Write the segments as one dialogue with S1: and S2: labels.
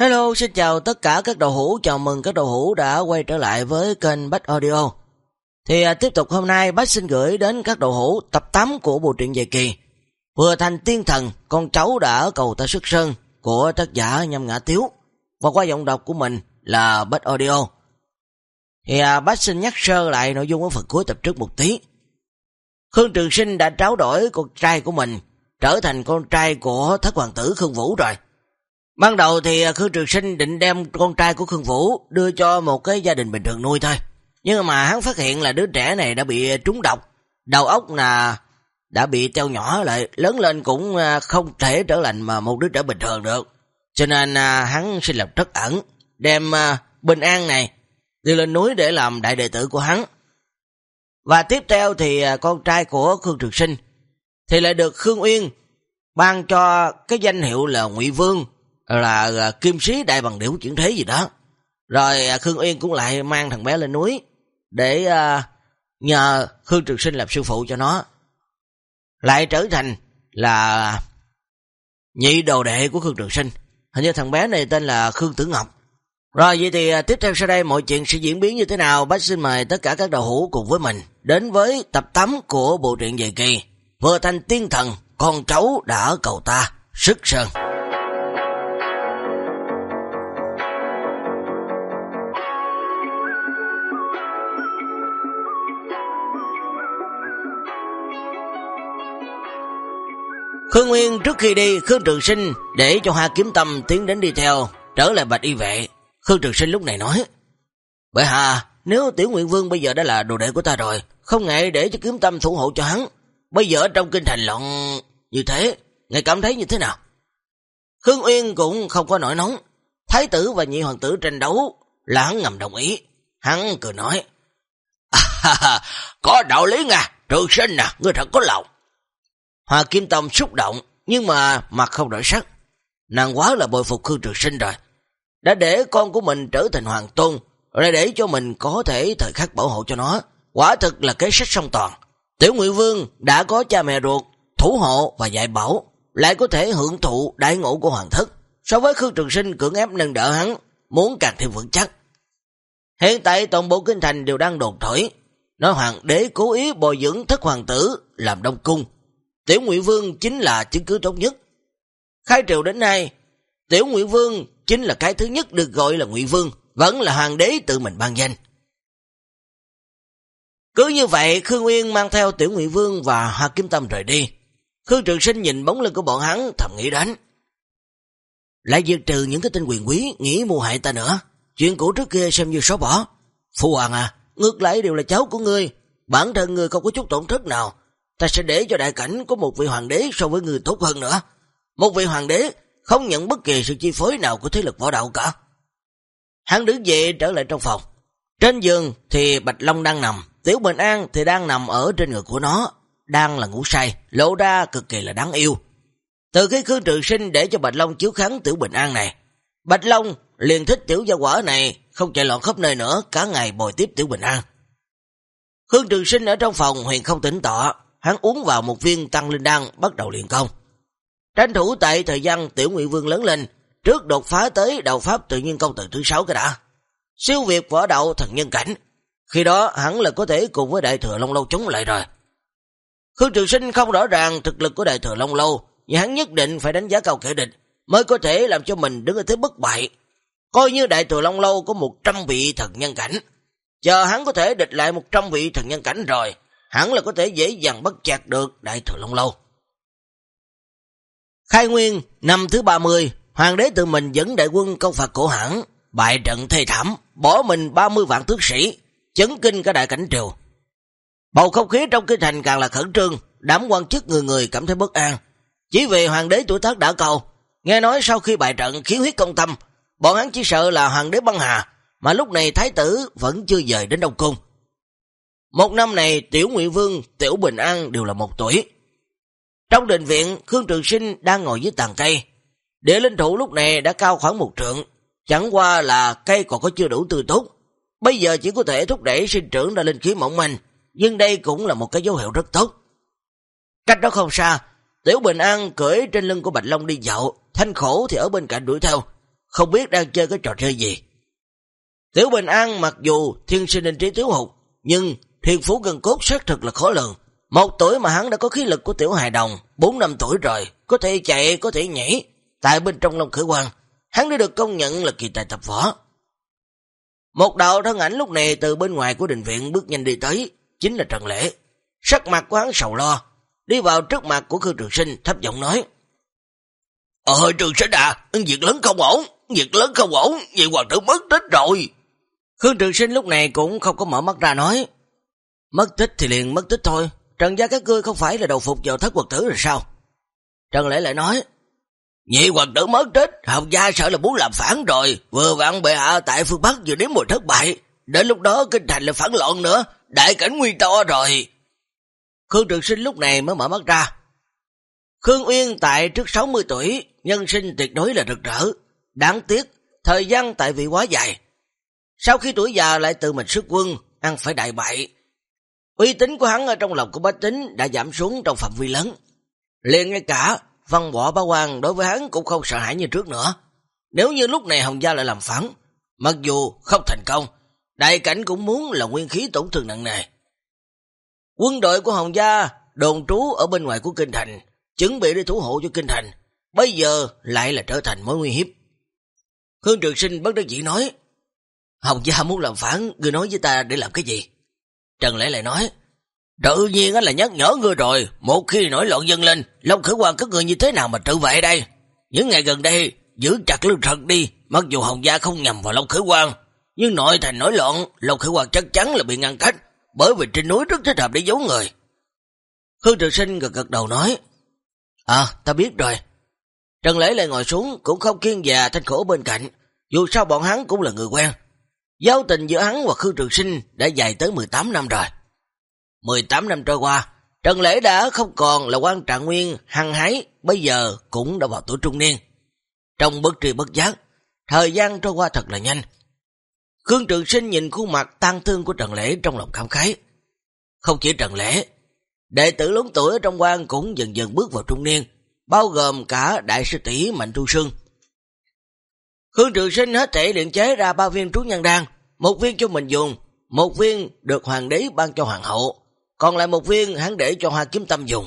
S1: Hello, xin chào tất cả các đầu hữu, chào mừng các đầu hữu đã quay trở lại với kênh Bách Audio. Thì à, tiếp tục hôm nay Bách xin gửi đến các đầu hữu tập 8 của bộ truyện dài kỳ. Vừa thành tiên thần, con cháu đã cầu ta sức sơn của tác giả Nhâm Ngã Tiếu và qua giọng đọc của mình là Bách Audio. Thì à, Bách xin nhắc sơ lại nội dung ở phần cuối tập trước một tí. Khương Trường Sinh đã tráo đổi con trai của mình trở thành con trai của thất hoàng tử Khương Vũ rồi. Ban đầu thì à, Khương Trường Sinh định đem con trai của Khương Vũ đưa cho một cái gia đình bình thường nuôi thôi. Nhưng mà hắn phát hiện là đứa trẻ này đã bị à, trúng độc, đầu óc là đã bị teo nhỏ lại, lớn lên cũng à, không thể trở thành mà một đứa trẻ bình thường được. Cho nên hắn xin lập trất ẩn, đem Bình An này đi lên núi để làm đại đệ tử của hắn. Và tiếp theo thì con trai của Khương Trường Sinh thì lại được Khương Uyên ban cho cái danh hiệu là Ngụy Vương là, là kim sĩ đại bằng điểu chuyển thế gì đó. Rồi à, Khương Uyên cũng lại mang thằng bé lên núi để uh, nhờ Khương Trường Sinh làm sư phụ cho nó. Lại trở thành là nhị đồ đệ của Khương Trường Sinh. Hình như thằng bé này tên là Khương Tử Ngọc. Rồi vậy thì à, tiếp theo sau đây mọi chuyện sẽ diễn biến như thế nào? Bác xin mời tất cả các đầu hữu cùng với mình đến với tập 8 của bộ truyện về kỳ. Vừa thành tiên thần, con cháu đã cầu ta, sức sơn. Khương Nguyên trước khi đi, Khương Trường Sinh để cho Hoa Kiếm Tâm tiến đến đi theo, trở lại bạch y vệ. Khương Trường Sinh lúc này nói, Bởi hà, nếu Tiểu Nguyện Vương bây giờ đã là đồ đệ của ta rồi, không ngại để cho Kiếm Tâm thủ hộ cho hắn. Bây giờ trong kinh thành loạn như thế, ngài cảm thấy như thế nào? Khương Uyên cũng không có nổi nóng. Thái tử và nhị hoàng tử tranh đấu là hắn ngầm đồng ý. Hắn cười nói, à, Có đạo lý nha, Trường Sinh nè, ngươi thật có lòng. Hoa Kim Tông xúc động, nhưng mà mặt không đổi sắc. Nàng quá là bồi phục Khương Trường Sinh rồi. Đã để con của mình trở thành hoàng tôn, rồi để cho mình có thể thời khắc bảo hộ cho nó. Quả thực là kế sách song toàn. Tiểu Nguyễn Vương đã có cha mẹ ruột, thủ hộ và dạy bảo, lại có thể hưởng thụ đại ngộ của hoàng thất. So với Khương Trường Sinh cưỡng ép nâng đỡ hắn, muốn càng thêm vững chắc. Hiện tại toàn bộ kinh thành đều đang đồn thổi, nói hoàng đế cố ý bồi dưỡng thất hoàng tử làm đông cung, Tiểu Ngụy Vương chính là chứng cứ tốt nhất. Khai triều đến nay, Tiểu Ngụy Vương chính là cái thứ nhất được gọi là Ngụy Vương, vẫn là hoàng đế tự mình ban danh. Cứ như vậy, Khương Nguyên mang theo Tiểu Ngụy Vương và Hoa Kim Tâm rời đi. Khương Trường Sinh nhìn bóng lưng của bọn hắn thầm nghĩ đến. Lại diệt trừ những cái tên quyền quý nghĩ mù hại ta nữa. Chuyện cũ trước kia xem như xóa bỏ. Phu Hoàng à, ngược lại đều là cháu của ngươi. Bản thân ngươi không có chút tổn thất nào ta sẽ để cho đại cảnh có một vị hoàng đế so với người tốt hơn nữa. Một vị hoàng đế không nhận bất kỳ sự chi phối nào của thế lực võ đạo cả. Hắn đứng dậy trở lại trong phòng. Trên giường thì Bạch Long đang nằm, Tiểu Bình An thì đang nằm ở trên ngực của nó, đang là ngủ say, lộ ra cực kỳ là đáng yêu. Từ khi Khương Trường Sinh để cho Bạch Long chiếu kháng Tiểu Bình An này, Bạch Long liền thích Tiểu Gia Quả này, không chạy loạn khắp nơi nữa, cả ngày bồi tiếp Tiểu Bình An. Khương Trường Sinh ở trong phòng huyền không tỉnh tọa, hắn uống vào một viên tăng linh đan bắt đầu liền công. Tranh thủ tại thời gian tiểu nguyện vương lớn lên, trước đột phá tới đầu pháp tự nhiên công tử thứ sáu cái đã. Siêu việt võ đạo thần nhân cảnh, khi đó hắn là có thể cùng với đại thừa Long Lâu chống lại rồi. Khương Trường Sinh không rõ ràng thực lực của đại thừa Long Lâu, nhưng hắn nhất định phải đánh giá cao kẻ địch, mới có thể làm cho mình đứng ở thế bất bại. Coi như đại thừa Long Lâu có 100 vị thần nhân cảnh, chờ hắn có thể địch lại 100 vị thần nhân cảnh rồi, hẳn là có thể dễ dàng bắt chặt được Đại Thừa Long Lâu. Khai Nguyên, năm thứ 30, Hoàng đế tự mình dẫn đại quân công phạt cổ hãng, bại trận thê thảm, bỏ mình 30 vạn tướng sĩ, chấn kinh cả đại cảnh triều. Bầu không khí trong kinh thành càng là khẩn trương, đám quan chức người người cảm thấy bất an. Chỉ vì hoàng đế tuổi tác đã cầu, nghe nói sau khi bại trận khiến huyết công tâm, bọn hắn chỉ sợ là hoàng đế băng hà, mà lúc này thái tử vẫn chưa dời đến Đông Cung. Một năm này, Tiểu nguyễn Vương, Tiểu Bình An đều là một tuổi. Trong đình viện, Khương Trường Sinh đang ngồi dưới tàn cây. Địa linh thủ lúc này đã cao khoảng một trượng, chẳng qua là cây còn có chưa đủ tươi tốt. Bây giờ chỉ có thể thúc đẩy sinh trưởng ra linh khí mỏng manh, nhưng đây cũng là một cái dấu hiệu rất tốt. Cách đó không xa, Tiểu Bình An cưỡi trên lưng của Bạch Long đi dạo, thanh khổ thì ở bên cạnh đuổi theo. không biết đang chơi cái trò chơi gì. Tiểu Bình An mặc dù thiên sinh linh trí thiếu hụt, nhưng thiên phú gần cốt xác thực là khó lường. Một tuổi mà hắn đã có khí lực của tiểu hài đồng, bốn năm tuổi rồi, có thể chạy, có thể nhảy. Tại bên trong Long Khởi Quang, hắn đã được công nhận là kỳ tài tập võ. Một đạo thân ảnh lúc này từ bên ngoài của đình viện bước nhanh đi tới, chính là Trần Lễ. Sắc mặt của hắn sầu lo, đi vào trước mặt của Khương Trường Sinh thấp giọng nói. Ờ Trường Sinh à, việc lớn không ổn, việc lớn không ổn, vậy hoàng tử mất tích rồi. Khương Trường Sinh lúc này cũng không có mở mắt ra nói. Mất tích thì liền mất tích thôi, Trần gia các ngươi không phải là đầu phục vào thất quật tử rồi sao? Trần Lễ lại nói. Nhị quật tử mất tích, Hồng gia sợ là muốn làm phản rồi, vừa vặn bệ hạ tại phương Bắc vừa đến mùi thất bại, đến lúc đó kinh thành là phản loạn nữa, đại cảnh nguy to rồi. Khương Trường Sinh lúc này mới mở mắt ra. Khương Uyên tại trước 60 tuổi, nhân sinh tuyệt đối là rực rỡ. Đáng tiếc, thời gian tại vị quá dài. Sau khi tuổi già lại tự mình sức quân, ăn phải đại bại. Uy tín của hắn ở trong lòng của bách tính đã giảm xuống trong phạm vi lớn. liền ngay cả văn võ bá quan đối với hắn cũng không sợ hãi như trước nữa. Nếu như lúc này Hồng Gia lại làm phản, mặc dù không thành công, đại cảnh cũng muốn là nguyên khí tổn thương nặng nề. Quân đội của Hồng Gia đồn trú ở bên ngoài của Kinh Thành, chuẩn bị để thủ hộ cho Kinh Thành, bây giờ lại là trở thành mối nguy hiếp. Khương Trường Sinh bất đắc dĩ nói, Hồng Gia muốn làm phản, người nói với ta để làm cái gì? Trần Lễ lại nói, Tự nhiên là nhắc nhở ngươi rồi, một khi nổi loạn dân lên, Long Khởi Hoàng các người như thế nào mà tự vệ đây? Những ngày gần đây, giữ chặt lương thật đi, mặc dù Hồng Gia không nhầm vào Long Khởi Hoàng, nhưng nội thành nổi loạn, Long Khởi Hoàng chắc chắn là bị ngăn cách, bởi vì trên núi rất thích hợp để giấu người. Khương Trường Sinh gật gật đầu nói, À, ta biết rồi. Trần Lễ lại ngồi xuống, cũng không kiên già thanh khổ bên cạnh, dù sao bọn hắn cũng là người quen. Giao tình giữa hắn và Khương Trường Sinh đã dài tới 18 năm rồi. 18 năm trôi qua, Trần Lễ đã không còn là quan trạng nguyên hăng hái, bây giờ cũng đã vào tuổi trung niên. Trong bất trì bất giác, thời gian trôi qua thật là nhanh. Khương Trường Sinh nhìn khuôn mặt tan thương của Trần Lễ trong lòng cảm khái. Không chỉ Trần Lễ, đệ tử lớn tuổi ở trong quan cũng dần dần bước vào trung niên, bao gồm cả đại sư tỷ Mạnh Thu Sương. Khương Trường Sinh hết thể luyện chế ra ba viên trú nhân đan, một viên cho mình dùng, một viên được hoàng đế ban cho hoàng hậu, còn lại một viên hắn để cho Hoa Kiếm Tâm dùng.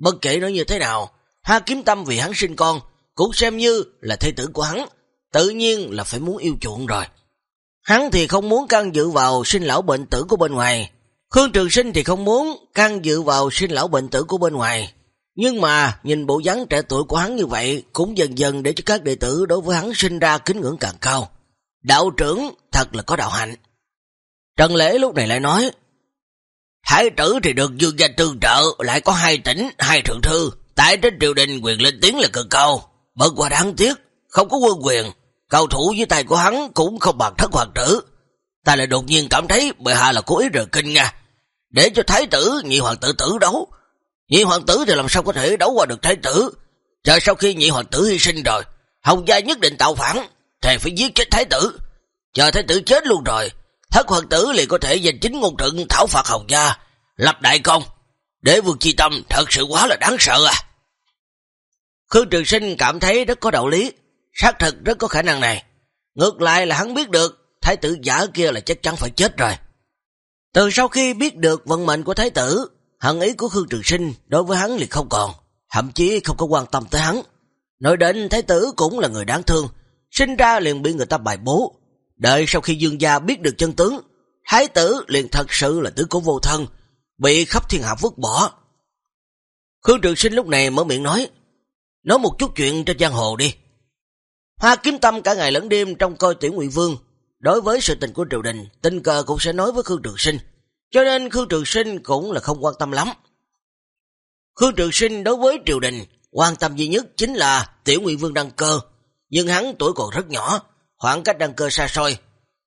S1: Bất kể nói như thế nào, Hoa Kiếm Tâm vì hắn sinh con, cũng xem như là thê tử của hắn, tự nhiên là phải muốn yêu chuộng rồi. Hắn thì không muốn can dự vào sinh lão bệnh tử của bên ngoài. Khương Trường Sinh thì không muốn can dự vào sinh lão bệnh tử của bên ngoài. Nhưng mà nhìn bộ dáng trẻ tuổi của hắn như vậy cũng dần dần để cho các đệ tử đối với hắn sinh ra kính ngưỡng càng cao. Đạo trưởng thật là có đạo hạnh. Trần Lễ lúc này lại nói Thái tử thì được dương gia tương trợ, lại có hai tỉnh, hai thượng thư. Tại trên triều đình quyền lên tiếng là cực cao. Bất qua đáng tiếc, không có quân quyền. Cầu thủ với tay của hắn cũng không bằng thất hoàng tử. Ta lại đột nhiên cảm thấy bệ hạ là cố ý rời kinh nha. Để cho thái tử, nhị hoàng tử tử đấu. Nhị hoàng tử thì làm sao có thể đấu qua được thái tử. Chờ sau khi nhị hoàng tử hy sinh rồi, Hồng gia nhất định tạo phản, thề phải giết chết thái tử. Chờ thái tử chết luôn rồi, thất hoàng tử liền có thể giành chính ngôn trận thảo phạt hồng gia, lập đại công. để vượt chi tâm thật sự quá là đáng sợ à. Khương Trường Sinh cảm thấy rất có đạo lý, xác thực rất có khả năng này. Ngược lại là hắn biết được thái tử giả kia là chắc chắn phải chết rồi. Từ sau khi biết được vận mệnh của thái tử, hận ý của Khương Trường Sinh đối với hắn liền không còn, thậm chí không có quan tâm tới hắn. Nói đến thái tử cũng là người đáng thương, sinh ra liền bị người ta bài bố, Đợi sau khi dương gia biết được chân tướng, thái tử liền thật sự là tử cố vô thân, bị khắp thiên hạ vứt bỏ. Khương Trường Sinh lúc này mở miệng nói, nói một chút chuyện trên giang hồ đi. Hoa kiếm tâm cả ngày lẫn đêm trong coi tuyển Ngụy Vương, đối với sự tình của triều đình, tình cờ cũng sẽ nói với Khương Trường Sinh, cho nên Khương Trường Sinh cũng là không quan tâm lắm. Khương Trường Sinh đối với triều đình, quan tâm duy nhất chính là tiểu Ngụy Vương đăng cơ, nhưng hắn tuổi còn rất nhỏ, khoảng cách đăng cơ xa xôi.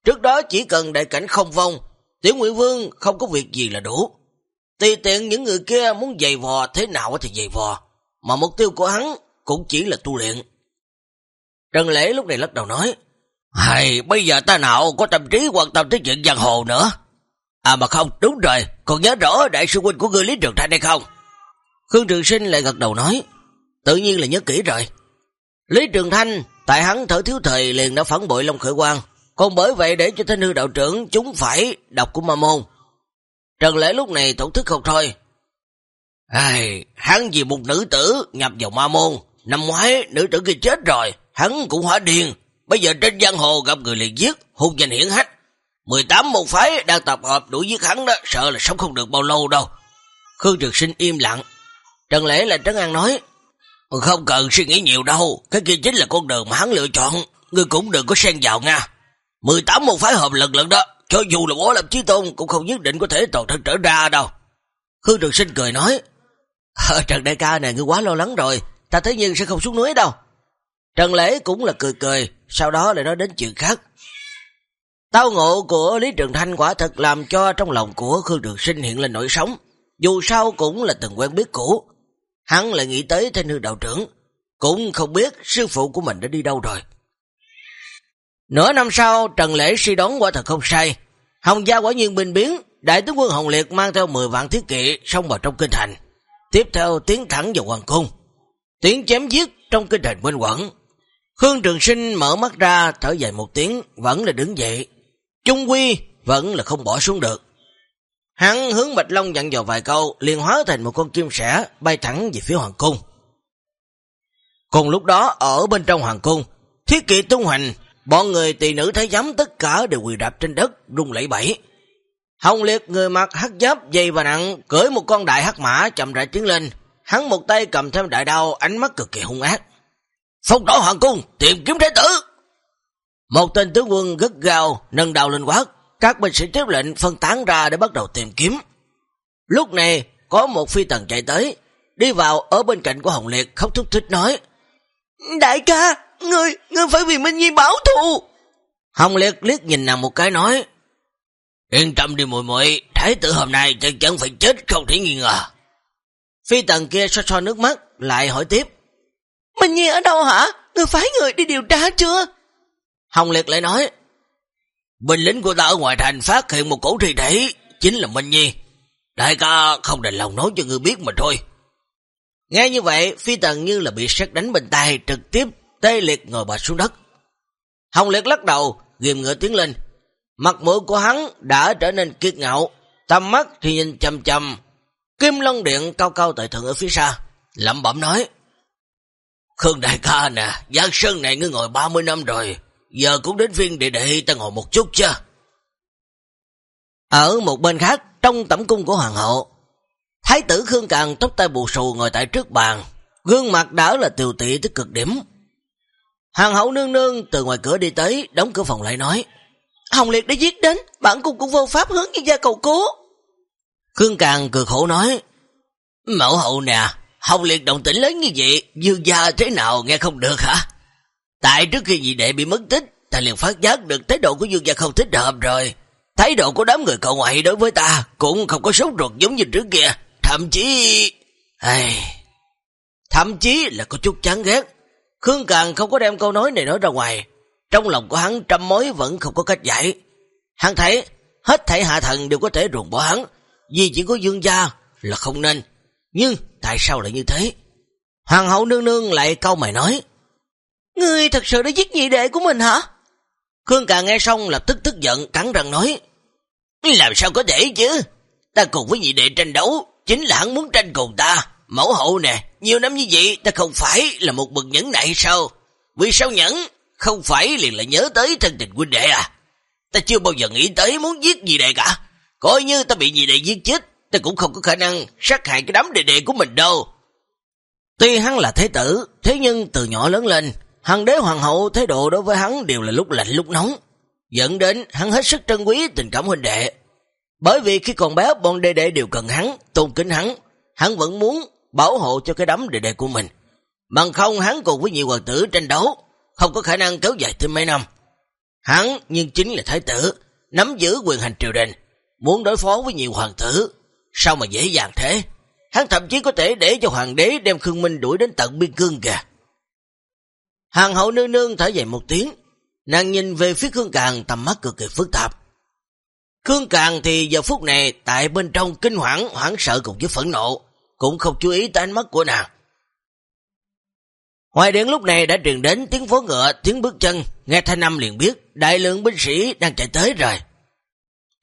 S1: Trước đó chỉ cần đại cảnh không vong, Tiểu Nguyên Vương không có việc gì là đủ. Tùy tiện những người kia muốn dày vò thế nào thì dày vò, mà mục tiêu của hắn cũng chỉ là tu luyện. Trần Lễ lúc này lắc đầu nói, Hay, bây giờ ta nào có tâm trí quan tâm tới chuyện giang hồ nữa. À mà không, đúng rồi, còn nhớ rõ đại sư huynh của ngươi Lý Trường Thanh hay không? Khương Trường Sinh lại gật đầu nói, tự nhiên là nhớ kỹ rồi. Lý Trường Thanh, tại hắn thở thiếu thời liền đã phản bội Long Khởi Quang, còn bởi vậy để cho thanh hư đạo trưởng chúng phải đọc của ma môn. Trần Lễ lúc này tổn thức không thôi. Ai, hắn vì một nữ tử nhập vào ma môn, năm ngoái nữ tử kia chết rồi, hắn cũng hóa điên, bây giờ trên giang hồ gặp người liền giết, hung danh hiển hách. 18 môn phái đang tập hợp đuổi giết hắn đó, sợ là sống không được bao lâu đâu. Khương Trực Sinh im lặng. Trần Lễ là Trấn An nói, không cần suy nghĩ nhiều đâu, cái kia chính là con đường mà hắn lựa chọn, ngươi cũng đừng có xen vào nha. 18 môn phái hợp lực lần đó, cho dù là bố làm chí tôn cũng không nhất định có thể toàn thân trở ra đâu. Khương Trực Sinh cười nói, ờ, Trần Đại ca này ngươi quá lo lắng rồi, ta thấy nhiên sẽ không xuống núi đâu. Trần Lễ cũng là cười cười, sau đó lại nói đến chuyện khác. Tao ngộ của Lý Trường Thanh quả thật làm cho trong lòng của Khương Trường Sinh hiện lên nỗi sống. Dù sao cũng là từng quen biết cũ. Hắn lại nghĩ tới thanh hư đạo trưởng. Cũng không biết sư phụ của mình đã đi đâu rồi. Nửa năm sau, Trần Lễ suy đoán quả thật không sai. Hồng gia quả nhiên bình biến, đại tướng quân Hồng Liệt mang theo 10 vạn thiết kỵ xông vào trong kinh thành. Tiếp theo tiến thẳng vào hoàng cung. Tiếng chém giết trong kinh thành quên quẩn. Khương Trường Sinh mở mắt ra thở dài một tiếng, vẫn là đứng dậy, Trung Quy vẫn là không bỏ xuống được. Hắn hướng Bạch Long dặn dò vài câu, liền hóa thành một con chim sẻ bay thẳng về phía hoàng cung. Cùng lúc đó, ở bên trong hoàng cung, thiết kỵ tung hành, bọn người tỳ nữ thấy giám tất cả đều quỳ đạp trên đất, rung lẫy bẫy. Hồng Liệt người mặc hắc giáp dày và nặng, cưỡi một con đại hắc mã chậm rãi tiến lên. Hắn một tay cầm thêm đại đao, ánh mắt cực kỳ hung ác. Phong đỏ hoàng cung, tìm kiếm thế tử! Một tên tướng quân gất gao, nâng đầu lên quát, các binh sĩ tiếp lệnh phân tán ra để bắt đầu tìm kiếm. Lúc này, có một phi tần chạy tới, đi vào ở bên cạnh của Hồng Liệt khóc thúc thích nói, Đại ca, ngươi, ngươi phải vì Minh Nhi báo thù. Hồng Liệt liếc nhìn nàng một cái nói, Yên tâm đi muội muội thái tử hôm nay chắc chắn phải chết không thể nghi ngờ. Phi tần kia so so nước mắt, lại hỏi tiếp, Minh Nhi ở đâu hả? Ngươi phái người đi điều tra chưa? Hồng Liệt lại nói, Binh lính của ta ở ngoài thành phát hiện một cổ thi thể, chính là Minh Nhi. Đại ca không đành lòng nói cho ngươi biết mà thôi. Nghe như vậy, phi tần như là bị sét đánh bên tay, trực tiếp tê liệt ngồi bạch xuống đất. Hồng Liệt lắc đầu, ghim ngựa tiến lên. Mặt mũi của hắn đã trở nên kiệt ngạo, tầm mắt thì nhìn chầm chầm. Kim Long Điện cao cao tại thượng ở phía xa, lẩm bẩm nói. Khương đại ca nè, Giang Sơn này ngươi ngồi 30 năm rồi, giờ cũng đến phiên đệ đệ ta ngồi một chút chứ. Ở một bên khác, trong tẩm cung của hoàng hậu, Thái tử Khương Càng tóc tay bù xù ngồi tại trước bàn, gương mặt đã là tiều tị tới cực điểm. Hoàng hậu nương nương từ ngoài cửa đi tới, đóng cửa phòng lại nói, Hồng Liệt đã giết đến, bản cung cũng vô pháp hướng như gia cầu cố. Khương Càng cười khổ nói, Mẫu hậu nè, Hồng Liệt động tĩnh lớn như vậy, dương gia thế nào nghe không được hả? Tại trước khi nhị đệ bị mất tích, ta liền phát giác được thái độ của dương gia không thích hợp rồi. Thái độ của đám người cậu ngoại đối với ta cũng không có sốt ruột giống như trước kia. Thậm chí... Ai... Thậm chí là có chút chán ghét. Khương Càng không có đem câu nói này nói ra ngoài. Trong lòng của hắn trăm mối vẫn không có cách giải. Hắn thấy hết thảy hạ thần đều có thể ruồng bỏ hắn. Vì chỉ có dương gia là không nên. Nhưng tại sao lại như thế? Hoàng hậu nương nương lại câu mày nói. Ngươi thật sự đã giết nhị đệ của mình hả? Khương Cà nghe xong lập tức tức giận, cắn răng nói. Làm sao có thể chứ? Ta cùng với nhị đệ tranh đấu, chính là hắn muốn tranh cùng ta. Mẫu hậu nè, nhiều năm như vậy ta không phải là một bậc nhẫn nại sao? Vì sao nhẫn? Không phải liền là nhớ tới thân tình huynh đệ à? Ta chưa bao giờ nghĩ tới muốn giết nhị đệ cả. Coi như ta bị nhị đệ giết chết, ta cũng không có khả năng sát hại cái đám đệ đệ của mình đâu. Tuy hắn là thế tử, thế nhưng từ nhỏ lớn lên, Hằng đế hoàng hậu thái độ đối với hắn đều là lúc lạnh lúc nóng, dẫn đến hắn hết sức trân quý tình cảm huynh đệ. Bởi vì khi còn bé bọn đệ đệ đều cần hắn, tôn kính hắn, hắn vẫn muốn bảo hộ cho cái đám đệ đệ của mình. Bằng không hắn cùng với nhiều hoàng tử tranh đấu, không có khả năng kéo dài thêm mấy năm. Hắn nhưng chính là thái tử, nắm giữ quyền hành triều đình, muốn đối phó với nhiều hoàng tử, sao mà dễ dàng thế? Hắn thậm chí có thể để cho hoàng đế đem Khương Minh đuổi đến tận biên cương kìa. Hàng hậu nương nương thở dài một tiếng, nàng nhìn về phía Khương Càng tầm mắt cực kỳ phức tạp. Khương Càng thì giờ phút này tại bên trong kinh hoảng, hoảng sợ cùng với phẫn nộ, cũng không chú ý tới ánh mắt của nàng. Ngoài điện lúc này đã truyền đến tiếng phố ngựa, tiếng bước chân, nghe thanh âm liền biết đại lượng binh sĩ đang chạy tới rồi.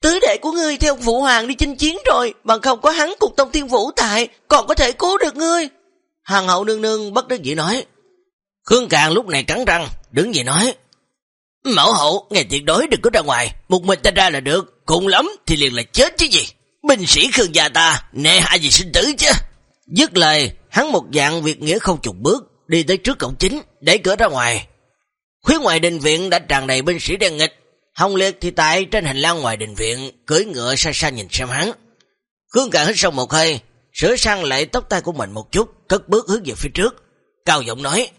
S1: Tứ đệ của ngươi theo phụ hoàng đi chinh chiến rồi, bằng không có hắn cùng Tông Thiên Vũ tại, còn có thể cứu được ngươi. Hàng hậu nương nương bất đắc dĩ nói. Khương Càng lúc này cắn răng, đứng dậy nói. Mẫu hậu, ngày tuyệt đối đừng có ra ngoài, một mình ta ra là được, cùng lắm thì liền là chết chứ gì. Binh sĩ Khương gia ta, nè hai gì sinh tử chứ. Dứt lời, hắn một dạng việc nghĩa không chục bước, đi tới trước cổng chính, để cửa ra ngoài. Khuyến ngoài đình viện đã tràn đầy binh sĩ đen nghịch, Hồng Liệt thì tại trên hành lang ngoài đình viện, cưỡi ngựa xa xa nhìn xem hắn. Khương Càng hít sâu một hơi, sửa sang lại tóc tay của mình một chút, cất bước hướng về phía trước. Cao giọng nói,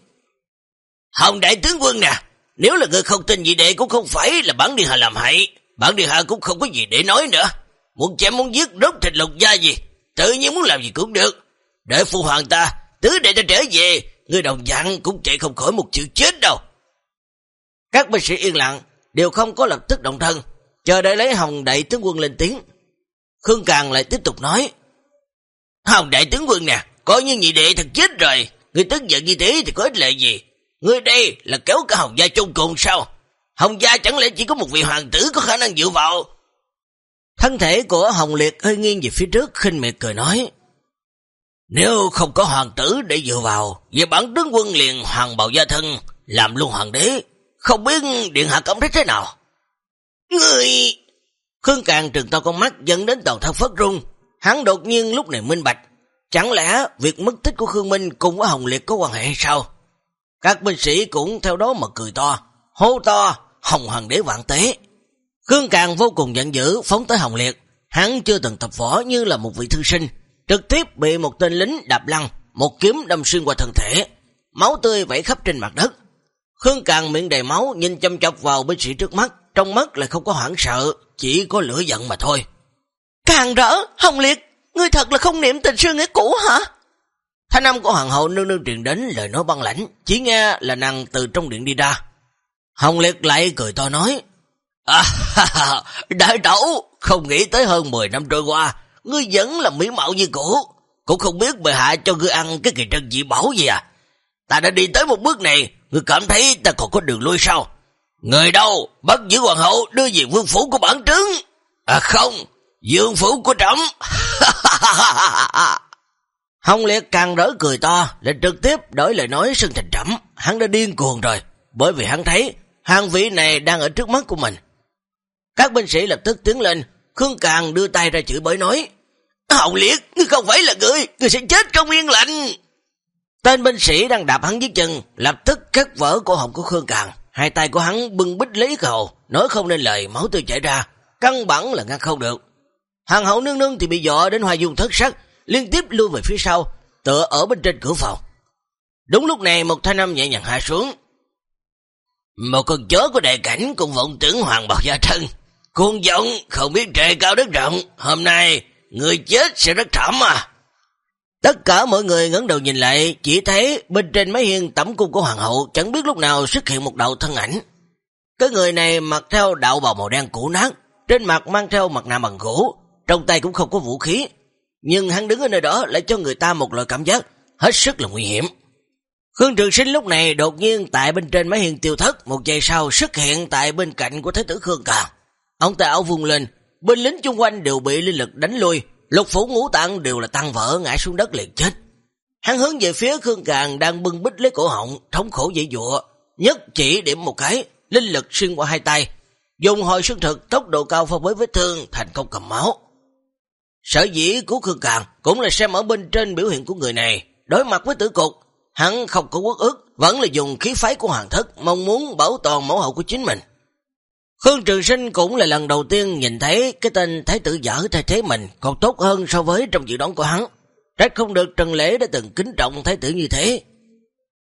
S1: Hồng đại tướng quân nè, nếu là người không tin gì đệ cũng không phải là bản điện hạ làm hại, bản điện hạ cũng không có gì để nói nữa. Muốn chém muốn giết đốt thịt lục gia gì, tự nhiên muốn làm gì cũng được. Để phụ hoàng ta, tứ đệ ta trở về, người đồng dạng cũng chạy không khỏi một chữ chết đâu. Các binh sĩ yên lặng, đều không có lập tức động thân, chờ đợi lấy Hồng đại tướng quân lên tiếng. Khương Càng lại tiếp tục nói, Hồng đại tướng quân nè, coi như nhị đệ thật chết rồi, người tức giận như thế thì có ích lợi gì? Người đây là kéo cả Hồng gia chung cùng sao? Hồng gia chẳng lẽ chỉ có một vị hoàng tử có khả năng dựa vào? Thân thể của Hồng Liệt hơi nghiêng về phía trước, khinh miệt cười nói, Nếu không có hoàng tử để dựa vào, về bản tướng quân liền hoàng bào gia thân, làm luôn hoàng đế, không biết Điện Hạ cảm thấy thế nào? Người... Khương Càng trừng to con mắt dẫn đến toàn thân phất rung. Hắn đột nhiên lúc này minh bạch. Chẳng lẽ việc mất tích của Khương Minh cùng với Hồng Liệt có quan hệ hay sao? Các binh sĩ cũng theo đó mà cười to. Hô to, Hồng Hoàng đế vạn tế. Khương Càng vô cùng giận dữ phóng tới Hồng Liệt. Hắn chưa từng tập võ như là một vị thư sinh. Trực tiếp bị một tên lính đạp lăng, một kiếm đâm xuyên qua thân thể. Máu tươi vẫy khắp trên mặt đất. Khương Càng miệng đầy máu nhìn chăm chọc vào binh sĩ trước mắt, trong mắt lại không có hoảng sợ, chỉ có lửa giận mà thôi. Càng rỡ, Hồng Liệt, ngươi thật là không niệm tình sư nghĩa cũ hả? Thanh âm của hoàng hậu nương nương truyền đến lời nói băng lãnh, chỉ nghe là nàng từ trong điện đi ra. Hồng Liệt lại cười to nói, À, đại tẩu, không nghĩ tới hơn 10 năm trôi qua, ngươi vẫn là mỹ mạo như cũ, cũng không biết bệ hạ cho ngươi ăn cái kỳ trân dị bảo gì à. Ta đã đi tới một bước này, Ngươi cảm thấy ta còn có đường lui sao? Người đâu? Bắt giữ hoàng hậu đưa về vương phủ của bản trứng. À không, vương phủ của trẫm. Hồng Liệt càng rỡ cười to, lại trực tiếp đổi lời nói sân thành Trẩm. Hắn đã điên cuồng rồi, bởi vì hắn thấy hàng vị này đang ở trước mắt của mình. Các binh sĩ lập tức tiến lên, Khương Càng đưa tay ra chửi bới nói, Hồng Liệt, ngươi không phải là người, ngươi sẽ chết trong yên lạnh. Tên binh sĩ đang đạp hắn dưới chân, lập tức cắt vỡ cổ họng của Khương Càng. Hai tay của hắn bưng bích lấy cầu, nói không nên lời, máu tươi chảy ra, căn bản là ngăn không được. Hàng hậu nương nương thì bị dọa đến hoa dung thất sắc, liên tiếp lưu về phía sau, tựa ở bên trên cửa phòng. Đúng lúc này một thanh âm nhẹ nhàng hạ xuống. Một con chó của đại cảnh cùng vọng tưởng hoàng bọc gia thân. Cuồng giọng không biết trời cao đất rộng, hôm nay người chết sẽ rất thảm à. Tất cả mọi người ngấn đầu nhìn lại, chỉ thấy bên trên máy hiên tẩm cung của hoàng hậu chẳng biết lúc nào xuất hiện một đạo thân ảnh. Cái người này mặc theo đạo bào màu đen cũ nát, trên mặt mang theo mặt nạ bằng gỗ, trong tay cũng không có vũ khí. Nhưng hắn đứng ở nơi đó lại cho người ta một loại cảm giác hết sức là nguy hiểm. Khương Trường Sinh lúc này đột nhiên tại bên trên máy hiên tiêu thất, một giây sau xuất hiện tại bên cạnh của Thế tử Khương Cà. Ông ta áo vùng lên, bên lính chung quanh đều bị linh lực đánh lui, Lục phủ ngũ tạng đều là tăng vỡ ngã xuống đất liền chết. Hắn hướng về phía Khương Càng đang bưng bích lấy cổ họng, thống khổ dễ dụa, nhất chỉ điểm một cái, linh lực xuyên qua hai tay, dùng hồi sức thực tốc độ cao pha với vết thương thành công cầm máu. Sở dĩ của Khương Càng cũng là xem ở bên trên biểu hiện của người này, đối mặt với tử cục, hắn không có quốc ức, vẫn là dùng khí phái của hoàng thất, mong muốn bảo toàn mẫu hậu của chính mình. Khương Trường Sinh cũng là lần đầu tiên nhìn thấy cái tên Thái tử giả thay thế mình còn tốt hơn so với trong dự đoán của hắn. Trách không được Trần Lễ đã từng kính trọng Thái tử như thế.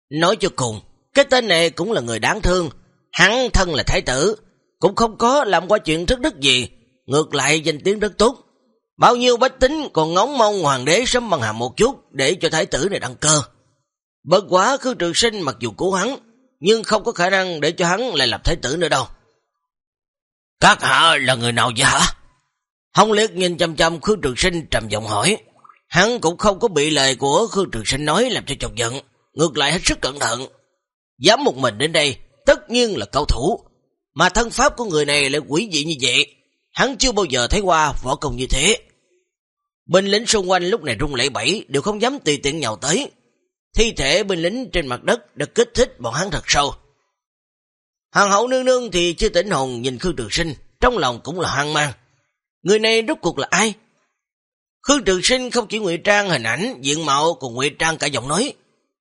S1: Nói cho cùng, cái tên này cũng là người đáng thương. Hắn thân là Thái tử, cũng không có làm qua chuyện rất đức gì. Ngược lại danh tiếng rất tốt. Bao nhiêu bách tính còn ngóng mong hoàng đế sớm bằng hàm một chút để cho Thái tử này đăng cơ. Bất quá Khương Trường Sinh mặc dù cứu hắn, nhưng không có khả năng để cho hắn lại lập Thái tử nữa đâu. Các hạ là người nào vậy hả? Hồng Liệt nhìn chăm chăm Khương Trường Sinh trầm giọng hỏi. Hắn cũng không có bị lời của Khương Trường Sinh nói làm cho chọc giận. ngược lại hết sức cẩn thận. Dám một mình đến đây, tất nhiên là cao thủ. Mà thân pháp của người này lại quỷ dị như vậy. Hắn chưa bao giờ thấy qua võ công như thế. Binh lính xung quanh lúc này rung lẩy bẩy, đều không dám tùy tiện nhào tới. Thi thể binh lính trên mặt đất đã kích thích bọn hắn thật sâu. Hoàng hậu nương nương thì chưa tỉnh hồn nhìn Khương Trường Sinh, trong lòng cũng là hoang mang. Người này rốt cuộc là ai? Khương Trường Sinh không chỉ ngụy trang hình ảnh, diện mạo cùng ngụy trang cả giọng nói.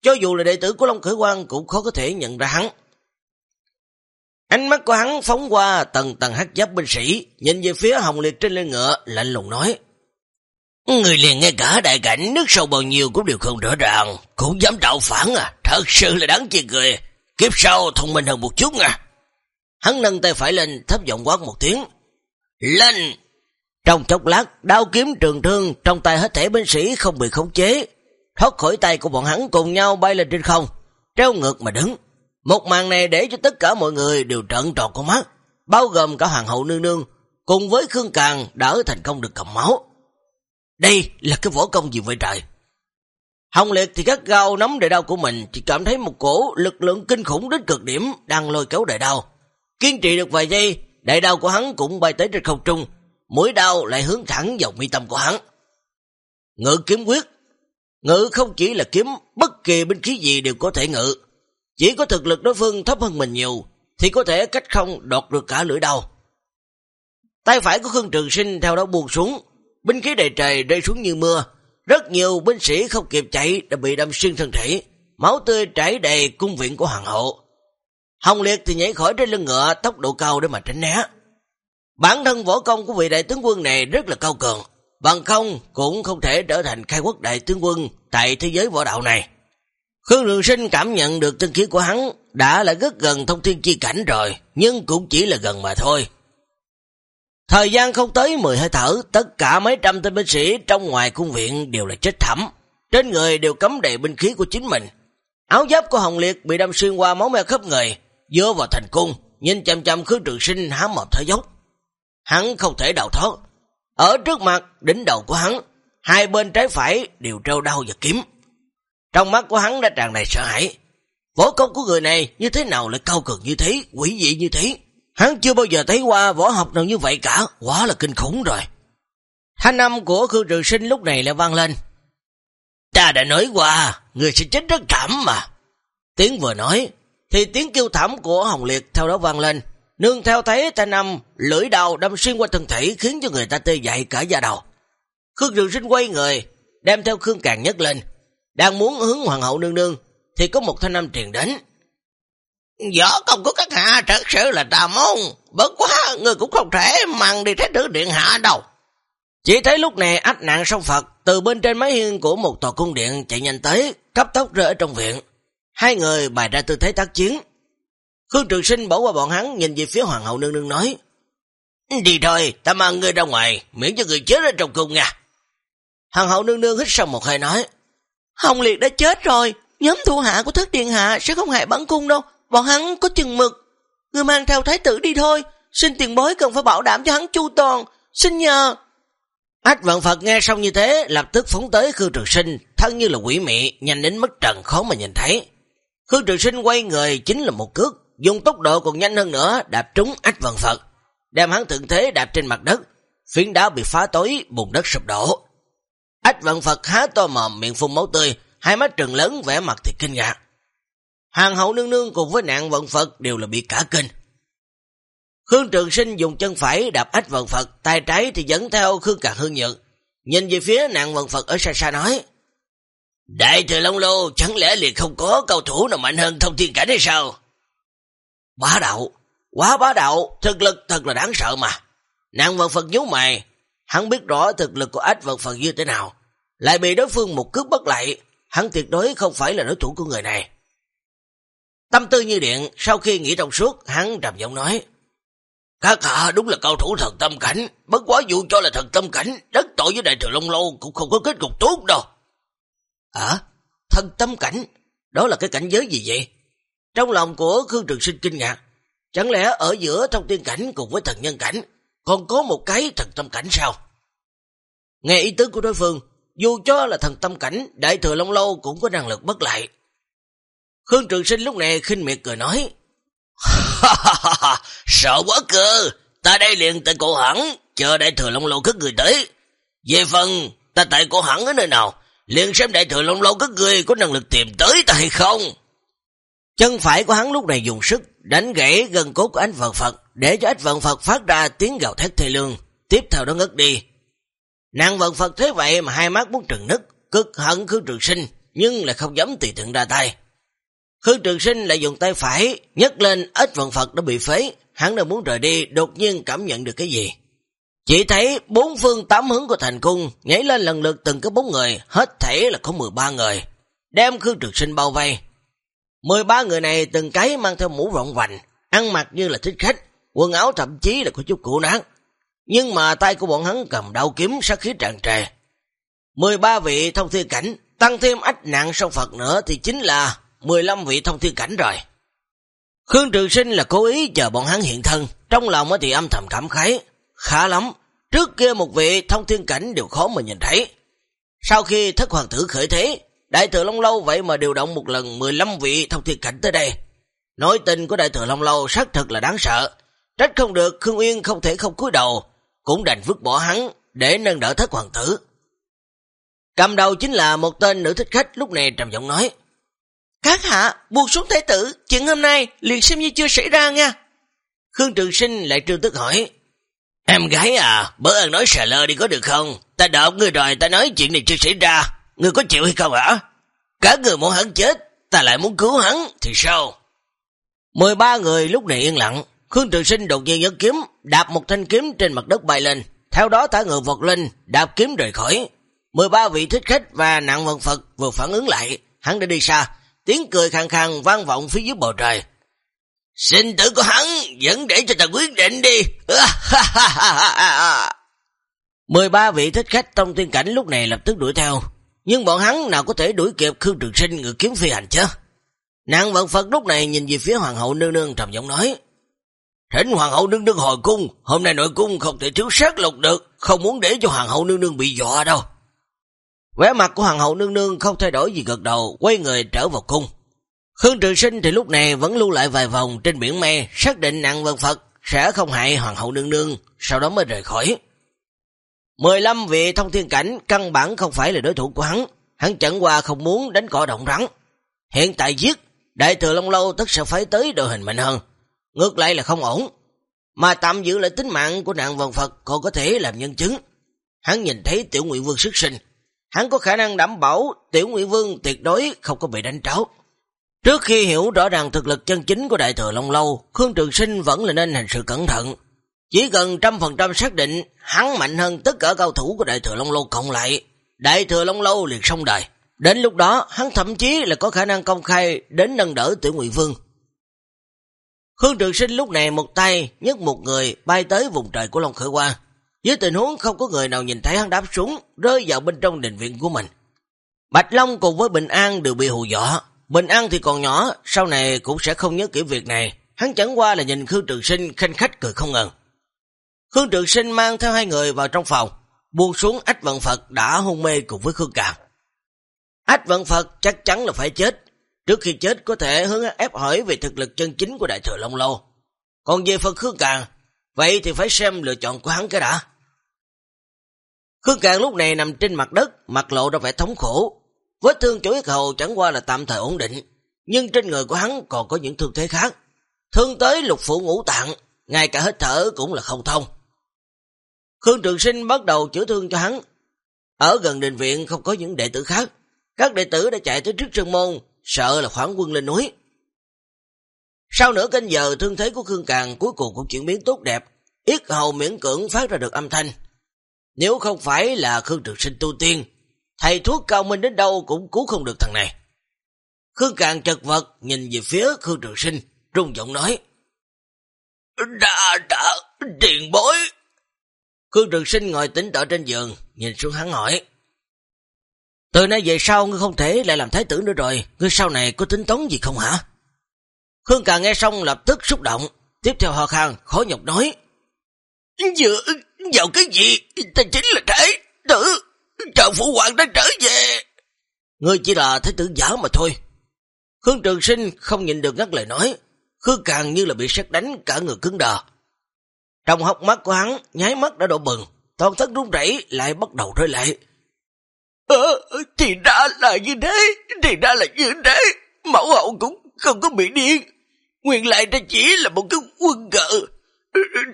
S1: Cho dù là đệ tử của Long Khởi Quang cũng khó có thể nhận ra hắn. Ánh mắt của hắn phóng qua tầng tầng hắc giáp binh sĩ, nhìn về phía Hồng Liệt trên lưng ngựa, lạnh lùng nói. Người liền nghe cả đại cảnh nước sâu bao nhiêu cũng đều không rõ ràng, cũng dám đạo phản à, thật sự là đáng chê cười. Kiếp sau thông minh hơn một chút à. Hắn nâng tay phải lên, thấp giọng quát một tiếng. Lên! Trong chốc lát, đao kiếm trường thương trong tay hết thể binh sĩ không bị khống chế. Thoát khỏi tay của bọn hắn cùng nhau bay lên trên không, treo ngược mà đứng. Một màn này để cho tất cả mọi người đều trợn tròn con mắt, bao gồm cả hoàng hậu nương nương, cùng với Khương Càng đỡ thành công được cầm máu. Đây là cái võ công gì vậy trời? Hồng Liệt thì gắt gao nắm đại đao của mình, chỉ cảm thấy một cổ lực lượng kinh khủng đến cực điểm đang lôi kéo đại đao. Kiên trì được vài giây, đại đao của hắn cũng bay tới trên không trung, mũi đao lại hướng thẳng vào mi tâm của hắn. Ngự kiếm quyết Ngự không chỉ là kiếm, bất kỳ binh khí gì đều có thể ngự. Chỉ có thực lực đối phương thấp hơn mình nhiều, thì có thể cách không đọt được cả lưỡi đao. Tay phải của Khương Trường Sinh theo đó buông xuống, binh khí đầy trời rơi xuống như mưa. Rất nhiều binh sĩ không kịp chạy đã bị đâm xuyên thân thể, máu tươi chảy đầy cung viện của hoàng hậu. Hồng Liệt thì nhảy khỏi trên lưng ngựa tốc độ cao để mà tránh né. Bản thân võ công của vị đại tướng quân này rất là cao cường, bằng không cũng không thể trở thành khai quốc đại tướng quân tại thế giới võ đạo này. Khương đường Sinh cảm nhận được tinh khí của hắn đã là rất gần thông thiên chi cảnh rồi, nhưng cũng chỉ là gần mà thôi. Thời gian không tới 10 hơi thở, tất cả mấy trăm tên binh sĩ trong ngoài cung viện đều là chết thẳm. Trên người đều cấm đầy binh khí của chính mình. Áo giáp của Hồng Liệt bị đâm xuyên qua máu me khắp người, dưa vào thành cung, nhìn chăm chăm Khương Trường Sinh há mồm thở dốc. Hắn không thể đào thoát. Ở trước mặt, đỉnh đầu của hắn, hai bên trái phải đều treo đau và kiếm. Trong mắt của hắn đã tràn đầy sợ hãi. Võ công của người này như thế nào lại cao cường như thế, quỷ dị như thế. Hắn chưa bao giờ thấy qua võ học nào như vậy cả, quá là kinh khủng rồi. Thanh âm của Khương Trường Sinh lúc này lại vang lên. Ta đã nói qua, người sẽ chết rất thảm mà. Tiếng vừa nói, thì tiếng kêu thảm của Hồng Liệt theo đó vang lên. Nương theo thấy thanh âm, lưỡi đào đâm xuyên qua thân thể khiến cho người ta tê dại cả da đầu. Khương Trường Sinh quay người, đem theo Khương Càng nhất lên. Đang muốn hướng Hoàng hậu nương nương, thì có một thanh âm truyền đến. Võ công của các hạ thật sự là tà môn, bất quá người cũng không thể mang đi thái tử điện hạ đâu. Chỉ thấy lúc này ách nạn sông Phật từ bên trên mái hiên của một tòa cung điện chạy nhanh tới, cấp tốc rơi ở trong viện. Hai người bày ra tư thế tác chiến. Khương Trường Sinh bỏ qua bọn hắn nhìn về phía Hoàng hậu nương nương nói Đi thôi, ta mang ngươi ra ngoài, miễn cho người chết ở trong cung nha. Hoàng hậu nương nương hít sâu một hơi nói Hồng Liệt đã chết rồi, nhóm thu hạ của thất điện hạ sẽ không hại bắn cung đâu, bọn hắn có chừng mực. người mang theo thái tử đi thôi, xin tiền bối cần phải bảo đảm cho hắn chu toàn, xin nhờ. Ách vận Phật nghe xong như thế, lập tức phóng tới Khương Trường Sinh, thân như là quỷ mị, nhanh đến mất trần khó mà nhìn thấy. Khương Trường Sinh quay người chính là một cước, dùng tốc độ còn nhanh hơn nữa, đạp trúng ách vận Phật, đem hắn thượng thế đạp trên mặt đất, phiến đá bị phá tối, bùn đất sụp đổ. Ách vận Phật há to mồm miệng phun máu tươi, hai mắt trừng lớn vẻ mặt thì kinh ngạc. Hàng hậu nương nương cùng với nạn vận Phật đều là bị cả kinh. Khương Trường Sinh dùng chân phải đạp ách vận Phật, tay trái thì dẫn theo Khương Càng Hương Nhật. Nhìn về phía nạn vận Phật ở xa xa nói, Đại thừa Long Lô chẳng lẽ liền không có cầu thủ nào mạnh hơn thông thiên cảnh hay sao? Bá đạo, quá bá đạo, thực lực thật là đáng sợ mà. Nạn vận Phật nhú mày, hắn biết rõ thực lực của ách vận Phật như thế nào, lại bị đối phương một cước bất lại, hắn tuyệt đối không phải là đối thủ của người này. Tâm tư như điện, sau khi nghĩ trong suốt, hắn trầm giọng nói, Các hạ đúng là cao thủ thần tâm cảnh, bất quá dù cho là thần tâm cảnh, đất tội với đại thừa Long Lâu cũng không có kết cục tốt đâu. À, thần tâm cảnh, đó là cái cảnh giới gì vậy? Trong lòng của Khương Trường Sinh kinh ngạc, chẳng lẽ ở giữa thông tiên cảnh cùng với thần nhân cảnh, còn có một cái thần tâm cảnh sao? Nghe ý tứ của đối phương, dù cho là thần tâm cảnh, đại thừa Long Lâu cũng có năng lực bất lại. Khương Trường Sinh lúc này khinh miệt cười nói. Sợ quá cơ, ta đây liền tại cổ hẳn, chờ đại thừa Long lâu cất người tới. Về phần, ta tại cổ hẳn ở nơi nào, liền xem đại thừa Long lâu cất người có năng lực tìm tới ta hay không. Chân phải của hắn lúc này dùng sức, đánh gãy gần cốt của ánh vận Phật, để cho ách vận Phật phát ra tiếng gào thét thê lương, tiếp theo đó ngất đi. Nàng vận Phật thế vậy mà hai mắt muốn trừng nứt, cực hận Khương Trường Sinh, nhưng lại không dám tùy thượng ra tay. Khương Trường Sinh lại dùng tay phải, nhấc lên ít vận Phật đã bị phế, hắn đang muốn rời đi, đột nhiên cảm nhận được cái gì. Chỉ thấy bốn phương tám hướng của thành cung nhảy lên lần lượt từng cái bốn người, hết thể là có 13 người, đem Khương Trường Sinh bao vây. 13 người này từng cái mang theo mũ rộng vành, ăn mặc như là thích khách, quần áo thậm chí là có chút cũ nát. Nhưng mà tay của bọn hắn cầm đau kiếm sát khí tràn trề. 13 vị thông thiên cảnh, tăng thêm ách nạn song Phật nữa thì chính là 15 vị thông thiên cảnh rồi. Khương Trường Sinh là cố ý chờ bọn hắn hiện thân, trong lòng thì âm thầm cảm khái. Khá lắm, trước kia một vị thông thiên cảnh đều khó mà nhìn thấy. Sau khi thất hoàng tử khởi thế, đại thừa Long Lâu vậy mà điều động một lần 15 vị thông thiên cảnh tới đây. Nói tình của đại thừa Long Lâu xác thực là đáng sợ. Trách không được Khương Uyên không thể không cúi đầu, cũng đành vứt bỏ hắn để nâng đỡ thất hoàng tử. Cầm đầu chính là một tên nữ thích khách lúc này trầm giọng nói. Các hạ, buộc xuống thái tử, chuyện hôm nay liền xem như chưa xảy ra nha. Khương Trường Sinh lại trương tức hỏi. Em gái à, bữa ăn nói xà lơ đi có được không? Ta đọc người rồi, ta nói chuyện này chưa xảy ra. Người có chịu hay không hả? Cả người muốn hắn chết, ta lại muốn cứu hắn, thì sao? 13 người lúc này yên lặng. Khương Trường Sinh đột nhiên nhấn kiếm, đạp một thanh kiếm trên mặt đất bay lên. Theo đó thả người vọt lên, đạp kiếm rời khỏi. 13 vị thích khách và nặng vận Phật vừa phản ứng lại, hắn đã đi xa, tiếng cười khang khang vang vọng phía dưới bầu trời. Sinh tử của hắn vẫn để cho ta quyết định đi. 13 vị thích khách trong tiên cảnh lúc này lập tức đuổi theo, nhưng bọn hắn nào có thể đuổi kịp Khương Trường Sinh ngựa kiếm phi hành chứ? Nàng vận Phật lúc này nhìn về phía Hoàng hậu nương nương trầm giọng nói. Thỉnh Hoàng hậu nương nương hồi cung, hôm nay nội cung không thể thiếu sát lục được, không muốn để cho Hoàng hậu nương nương bị dọa đâu. Vẻ mặt của Hoàng hậu nương nương không thay đổi gì gật đầu, quay người trở vào cung. Khương Trường Sinh thì lúc này vẫn lưu lại vài vòng trên biển me, xác định nặng vận Phật sẽ không hại Hoàng hậu nương nương, sau đó mới rời khỏi. 15 vị thông thiên cảnh căn bản không phải là đối thủ của hắn, hắn chẳng qua không muốn đánh cỏ động rắn. Hiện tại giết, đại thừa Long Lâu tất sẽ phải tới đội hình mạnh hơn, ngược lại là không ổn. Mà tạm giữ lại tính mạng của nạn vần Phật còn có thể làm nhân chứng. Hắn nhìn thấy tiểu nguyện vương sức sinh, hắn có khả năng đảm bảo tiểu nguyễn vương tuyệt đối không có bị đánh tráo. Trước khi hiểu rõ ràng thực lực chân chính của đại thừa Long Lâu, Khương Trường Sinh vẫn là nên hành sự cẩn thận. Chỉ cần trăm phần trăm xác định hắn mạnh hơn tất cả cao thủ của đại thừa Long Lâu cộng lại, đại thừa Long Lâu liền xong đời. Đến lúc đó, hắn thậm chí là có khả năng công khai đến nâng đỡ tiểu nguyễn vương. Khương Trường Sinh lúc này một tay nhấc một người bay tới vùng trời của Long Khởi Quang. Với tình huống không có người nào nhìn thấy hắn đáp súng rơi vào bên trong đình viện của mình. Bạch Long cùng với Bình An đều bị hù dọa. Bình An thì còn nhỏ, sau này cũng sẽ không nhớ kiểu việc này. Hắn chẳng qua là nhìn Khương Trường Sinh khanh khách cười không ngừng. Khương Trường Sinh mang theo hai người vào trong phòng, buông xuống ách vận Phật đã hôn mê cùng với Khương Càng. Ách vận Phật chắc chắn là phải chết, trước khi chết có thể hướng ép hỏi về thực lực chân chính của Đại Thừa Long Lô. Còn về Phật Khương Càng, vậy thì phải xem lựa chọn của hắn cái đã. Khương Càng lúc này nằm trên mặt đất, mặt lộ ra vẻ thống khổ. Vết thương chỗ yết hầu chẳng qua là tạm thời ổn định, nhưng trên người của hắn còn có những thương thế khác. Thương tới lục phủ ngũ tạng, ngay cả hít thở cũng là không thông. Khương Trường Sinh bắt đầu chữa thương cho hắn. Ở gần đình viện không có những đệ tử khác. Các đệ tử đã chạy tới trước sân môn, sợ là khoảng quân lên núi. Sau nửa canh giờ, thương thế của Khương Càng cuối cùng cũng chuyển biến tốt đẹp, yết hầu miễn cưỡng phát ra được âm thanh. Nếu không phải là Khương Trường Sinh tu tiên, thầy thuốc cao minh đến đâu cũng cứu không được thằng này. Khương Càng chật vật nhìn về phía Khương Trường Sinh, rung giọng nói. Đã, đã, tiền bối. Khương Trường Sinh ngồi tính tỏ trên giường, nhìn xuống hắn hỏi. Từ nay về sau ngươi không thể lại làm thái tử nữa rồi, ngươi sau này có tính toán gì không hả? Khương Càng nghe xong lập tức xúc động, tiếp theo ho khan, khó nhọc nói. Dựa vào cái gì? Ta chính là thái tử, trợ phụ hoàng đã trở về. Ngươi chỉ là thái tử giả mà thôi. Khương Trường Sinh không nhìn được ngắt lời nói, Khương Càng như là bị sét đánh cả người cứng đờ. Trong hốc mắt của hắn, nháy mắt đã đổ bừng, toàn thân run rẩy lại bắt đầu rơi lệ. Ờ, thì ra là như thế, thì ra là như thế, mẫu hậu cũng không có bị điên. Nguyên lại ta chỉ là một cái quân cờ,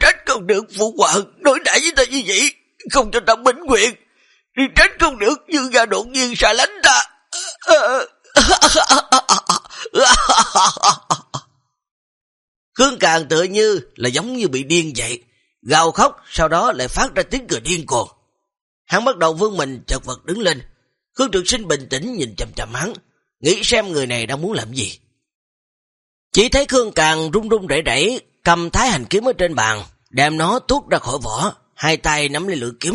S1: trách không được phụ hoàng đối đãi với ta như vậy, không cho ta bính nguyện. Trách không được như gà đột nhiên xả lánh ta. Khương Càng tựa như là giống như bị điên vậy, gào khóc, sau đó lại phát ra tiếng cười điên cuồng. Hắn bắt đầu vương mình chật vật đứng lên. Khương Trường Sinh bình tĩnh nhìn chầm chầm hắn, nghĩ xem người này đang muốn làm gì. Chỉ thấy Khương Càng rung rung rẩy rẩy cầm thái hành kiếm ở trên bàn, đem nó tuốt ra khỏi vỏ, hai tay nắm lấy lưỡi kiếm,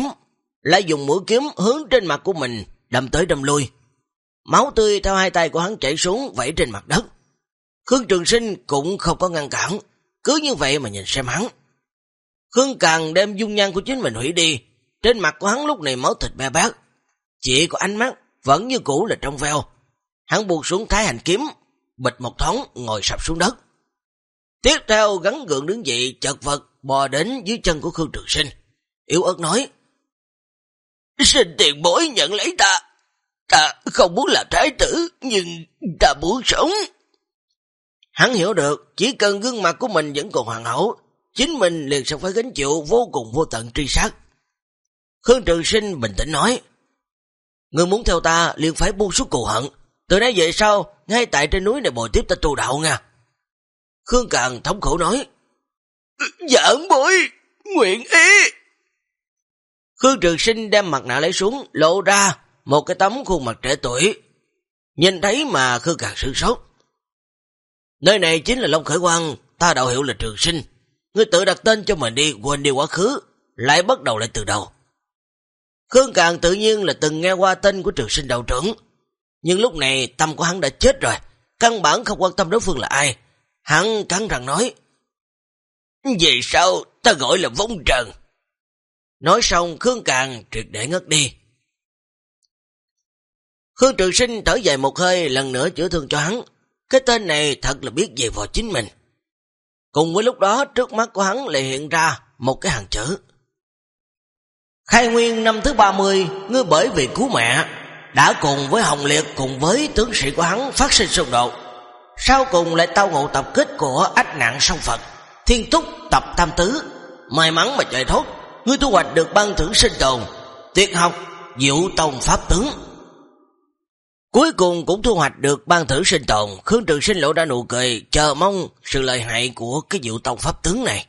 S1: lại dùng mũi kiếm hướng trên mặt của mình, đâm tới đâm lui. Máu tươi theo hai tay của hắn chảy xuống vẫy trên mặt đất. Khương Trường Sinh cũng không có ngăn cản, cứ như vậy mà nhìn xem hắn. Khương Càng đem dung nhan của chính mình hủy đi, trên mặt của hắn lúc này máu thịt be bát, chỉ có ánh mắt vẫn như cũ là trong veo. Hắn buộc xuống thái hành kiếm, bịch một thoáng ngồi sập xuống đất. Tiếp theo gắn gượng đứng dậy chật vật bò đến dưới chân của Khương Trường Sinh. Yếu ớt nói, Xin tiền bối nhận lấy ta. Ta không muốn làm thái tử, nhưng ta muốn sống. Hắn hiểu được, chỉ cần gương mặt của mình vẫn còn hoàn hảo, chính mình liền sẽ phải gánh chịu vô cùng vô tận truy sát. Khương Trường Sinh bình tĩnh nói, Người muốn theo ta liền phải buông suốt cù hận, từ nay về sau, ngay tại trên núi này bồi tiếp ta tu đạo nha. Khương Càng thống khổ nói, Giỡn bối, nguyện ý. Khương Trường Sinh đem mặt nạ lấy xuống, lộ ra một cái tấm khuôn mặt trẻ tuổi. Nhìn thấy mà Khương Càng sửng sốt. Nơi này chính là Long Khởi Quang, ta đạo hiệu là Trường Sinh. Ngươi tự đặt tên cho mình đi, quên đi quá khứ, lại bắt đầu lại từ đầu. Khương Càng tự nhiên là từng nghe qua tên của Trường Sinh đạo trưởng. Nhưng lúc này tâm của hắn đã chết rồi, căn bản không quan tâm đối phương là ai. Hắn cắn răng nói, Vì sao ta gọi là vong trần? Nói xong Khương Càng triệt để ngất đi. Khương Trường Sinh thở dài một hơi lần nữa chữa thương cho hắn. Cái tên này thật là biết về vào chính mình. Cùng với lúc đó trước mắt của hắn lại hiện ra một cái hàng chữ. Khai nguyên năm thứ 30, ngươi bởi vì cứu mẹ, đã cùng với Hồng Liệt cùng với tướng sĩ của hắn phát sinh xung đột. Sau cùng lại tao ngộ tập kích của ách nạn sông Phật, thiên túc tập tam tứ. May mắn mà chạy thốt, ngươi thu hoạch được ban thưởng sinh tồn, tuyệt học, diệu tông pháp tướng. Cuối cùng cũng thu hoạch được ban thử sinh tồn, Khương Trường Sinh lộ ra nụ cười, chờ mong sự lợi hại của cái diệu tông pháp tướng này.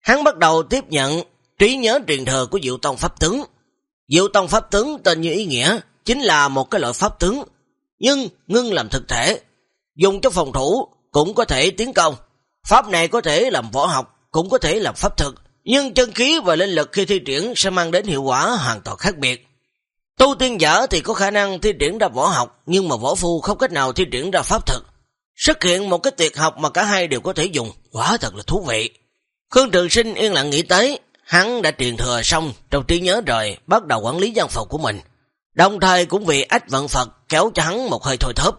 S1: Hắn bắt đầu tiếp nhận trí nhớ truyền thừa của diệu tông pháp tướng. Diệu tông pháp tướng tên như ý nghĩa, chính là một cái loại pháp tướng, nhưng ngưng làm thực thể, dùng cho phòng thủ cũng có thể tiến công. Pháp này có thể làm võ học, cũng có thể làm pháp thực, nhưng chân khí và linh lực khi thi triển sẽ mang đến hiệu quả hoàn toàn khác biệt. Tu tiên giả thì có khả năng thi triển ra võ học, nhưng mà võ phu không cách nào thi triển ra pháp thực. Xuất hiện một cái tuyệt học mà cả hai đều có thể dùng, quả thật là thú vị. Khương Trường Sinh yên lặng nghĩ tới, hắn đã truyền thừa xong trong trí nhớ rồi, bắt đầu quản lý dân phòng của mình. Đồng thời cũng vì ách vận Phật kéo cho hắn một hơi thôi thớp.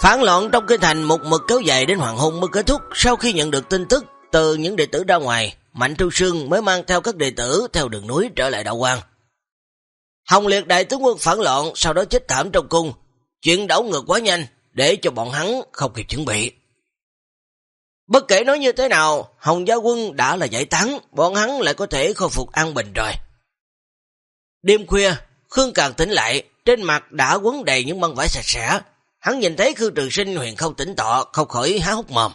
S1: Phản loạn trong kinh thành một mực kéo dài đến hoàng hôn mới kết thúc sau khi nhận được tin tức từ những đệ tử ra ngoài, Mạnh Trư Sương mới mang theo các đệ tử theo đường núi trở lại đạo quan. Hồng Liệt đại tướng quân phản loạn sau đó chết thảm trong cung, chuyện đảo ngược quá nhanh để cho bọn hắn không kịp chuẩn bị. Bất kể nói như thế nào, Hồng Gia Quân đã là giải tán, bọn hắn lại có thể khôi phục an bình rồi. Đêm khuya, Khương Càng tỉnh lại, trên mặt đã quấn đầy những băng vải sạch sẽ, Hắn nhìn thấy Khương Trường Sinh huyền không tỉnh tọa, không khỏi há hốc mồm.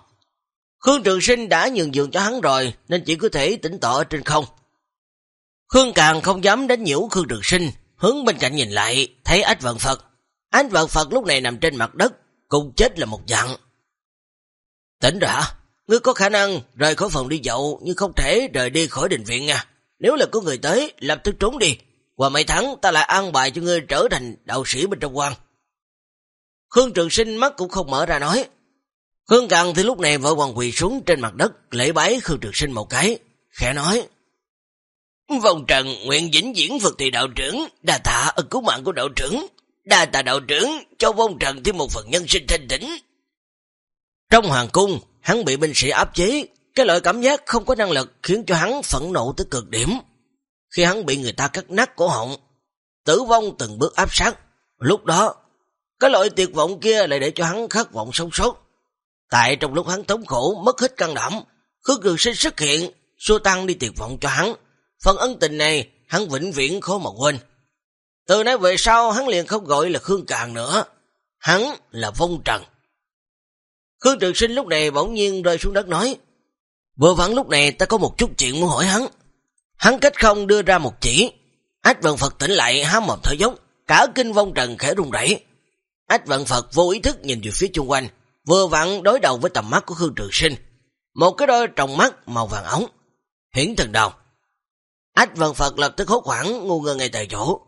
S1: Khương Trường Sinh đã nhường giường cho hắn rồi, nên chỉ có thể tỉnh tọa trên không. Khương Càng không dám đánh nhiễu Khương Trường Sinh, hướng bên cạnh nhìn lại, thấy ách vận Phật. Ách vận Phật lúc này nằm trên mặt đất, cùng chết là một dạng. Tỉnh rồi hả? Ngươi có khả năng rời khỏi phòng đi dậu, nhưng không thể rời đi khỏi đình viện nha. Nếu là có người tới, lập tức trốn đi. Qua mấy tháng ta lại an bài cho ngươi trở thành đạo sĩ bên trong quan. Khương Trường Sinh mắt cũng không mở ra nói. Khương Càng thì lúc này vợ hoàng quỳ xuống trên mặt đất, lễ bái Khương Trường Sinh một cái, khẽ nói. Vòng trần nguyện vĩnh diễn Phật thị đạo trưởng, đà tạ ơn cứu mạng của đạo trưởng, đà tạ đạo trưởng cho vong trần thêm một phần nhân sinh thanh tĩnh. Trong hoàng cung, hắn bị binh sĩ áp chế, cái loại cảm giác không có năng lực khiến cho hắn phẫn nộ tới cực điểm. Khi hắn bị người ta cắt nát cổ họng, tử vong từng bước áp sát, lúc đó, cái loại tuyệt vọng kia lại để cho hắn khát vọng sống sót. Tại trong lúc hắn thống khổ, mất hết căng đảm, khước Cường Sinh xuất hiện, xua tăng đi tuyệt vọng cho hắn. Phần ân tình này, hắn vĩnh viễn khó mà quên. Từ nay về sau, hắn liền không gọi là Khương Càng nữa. Hắn là Vong Trần. Khương Trường Sinh lúc này bỗng nhiên rơi xuống đất nói, Vừa vặn lúc này ta có một chút chuyện muốn hỏi hắn. Hắn cách không đưa ra một chỉ. Ách vận Phật tỉnh lại há mồm thở dốc, cả kinh vong trần khẽ rung rẩy. Ách vận Phật vô ý thức nhìn về phía chung quanh, vừa vặn đối đầu với tầm mắt của Khương Trường Sinh. Một cái đôi tròng mắt màu vàng ống. Hiển thần đồng Ách Vân Phật lập tức hốt hoảng ngu ngơ ngay tại chỗ.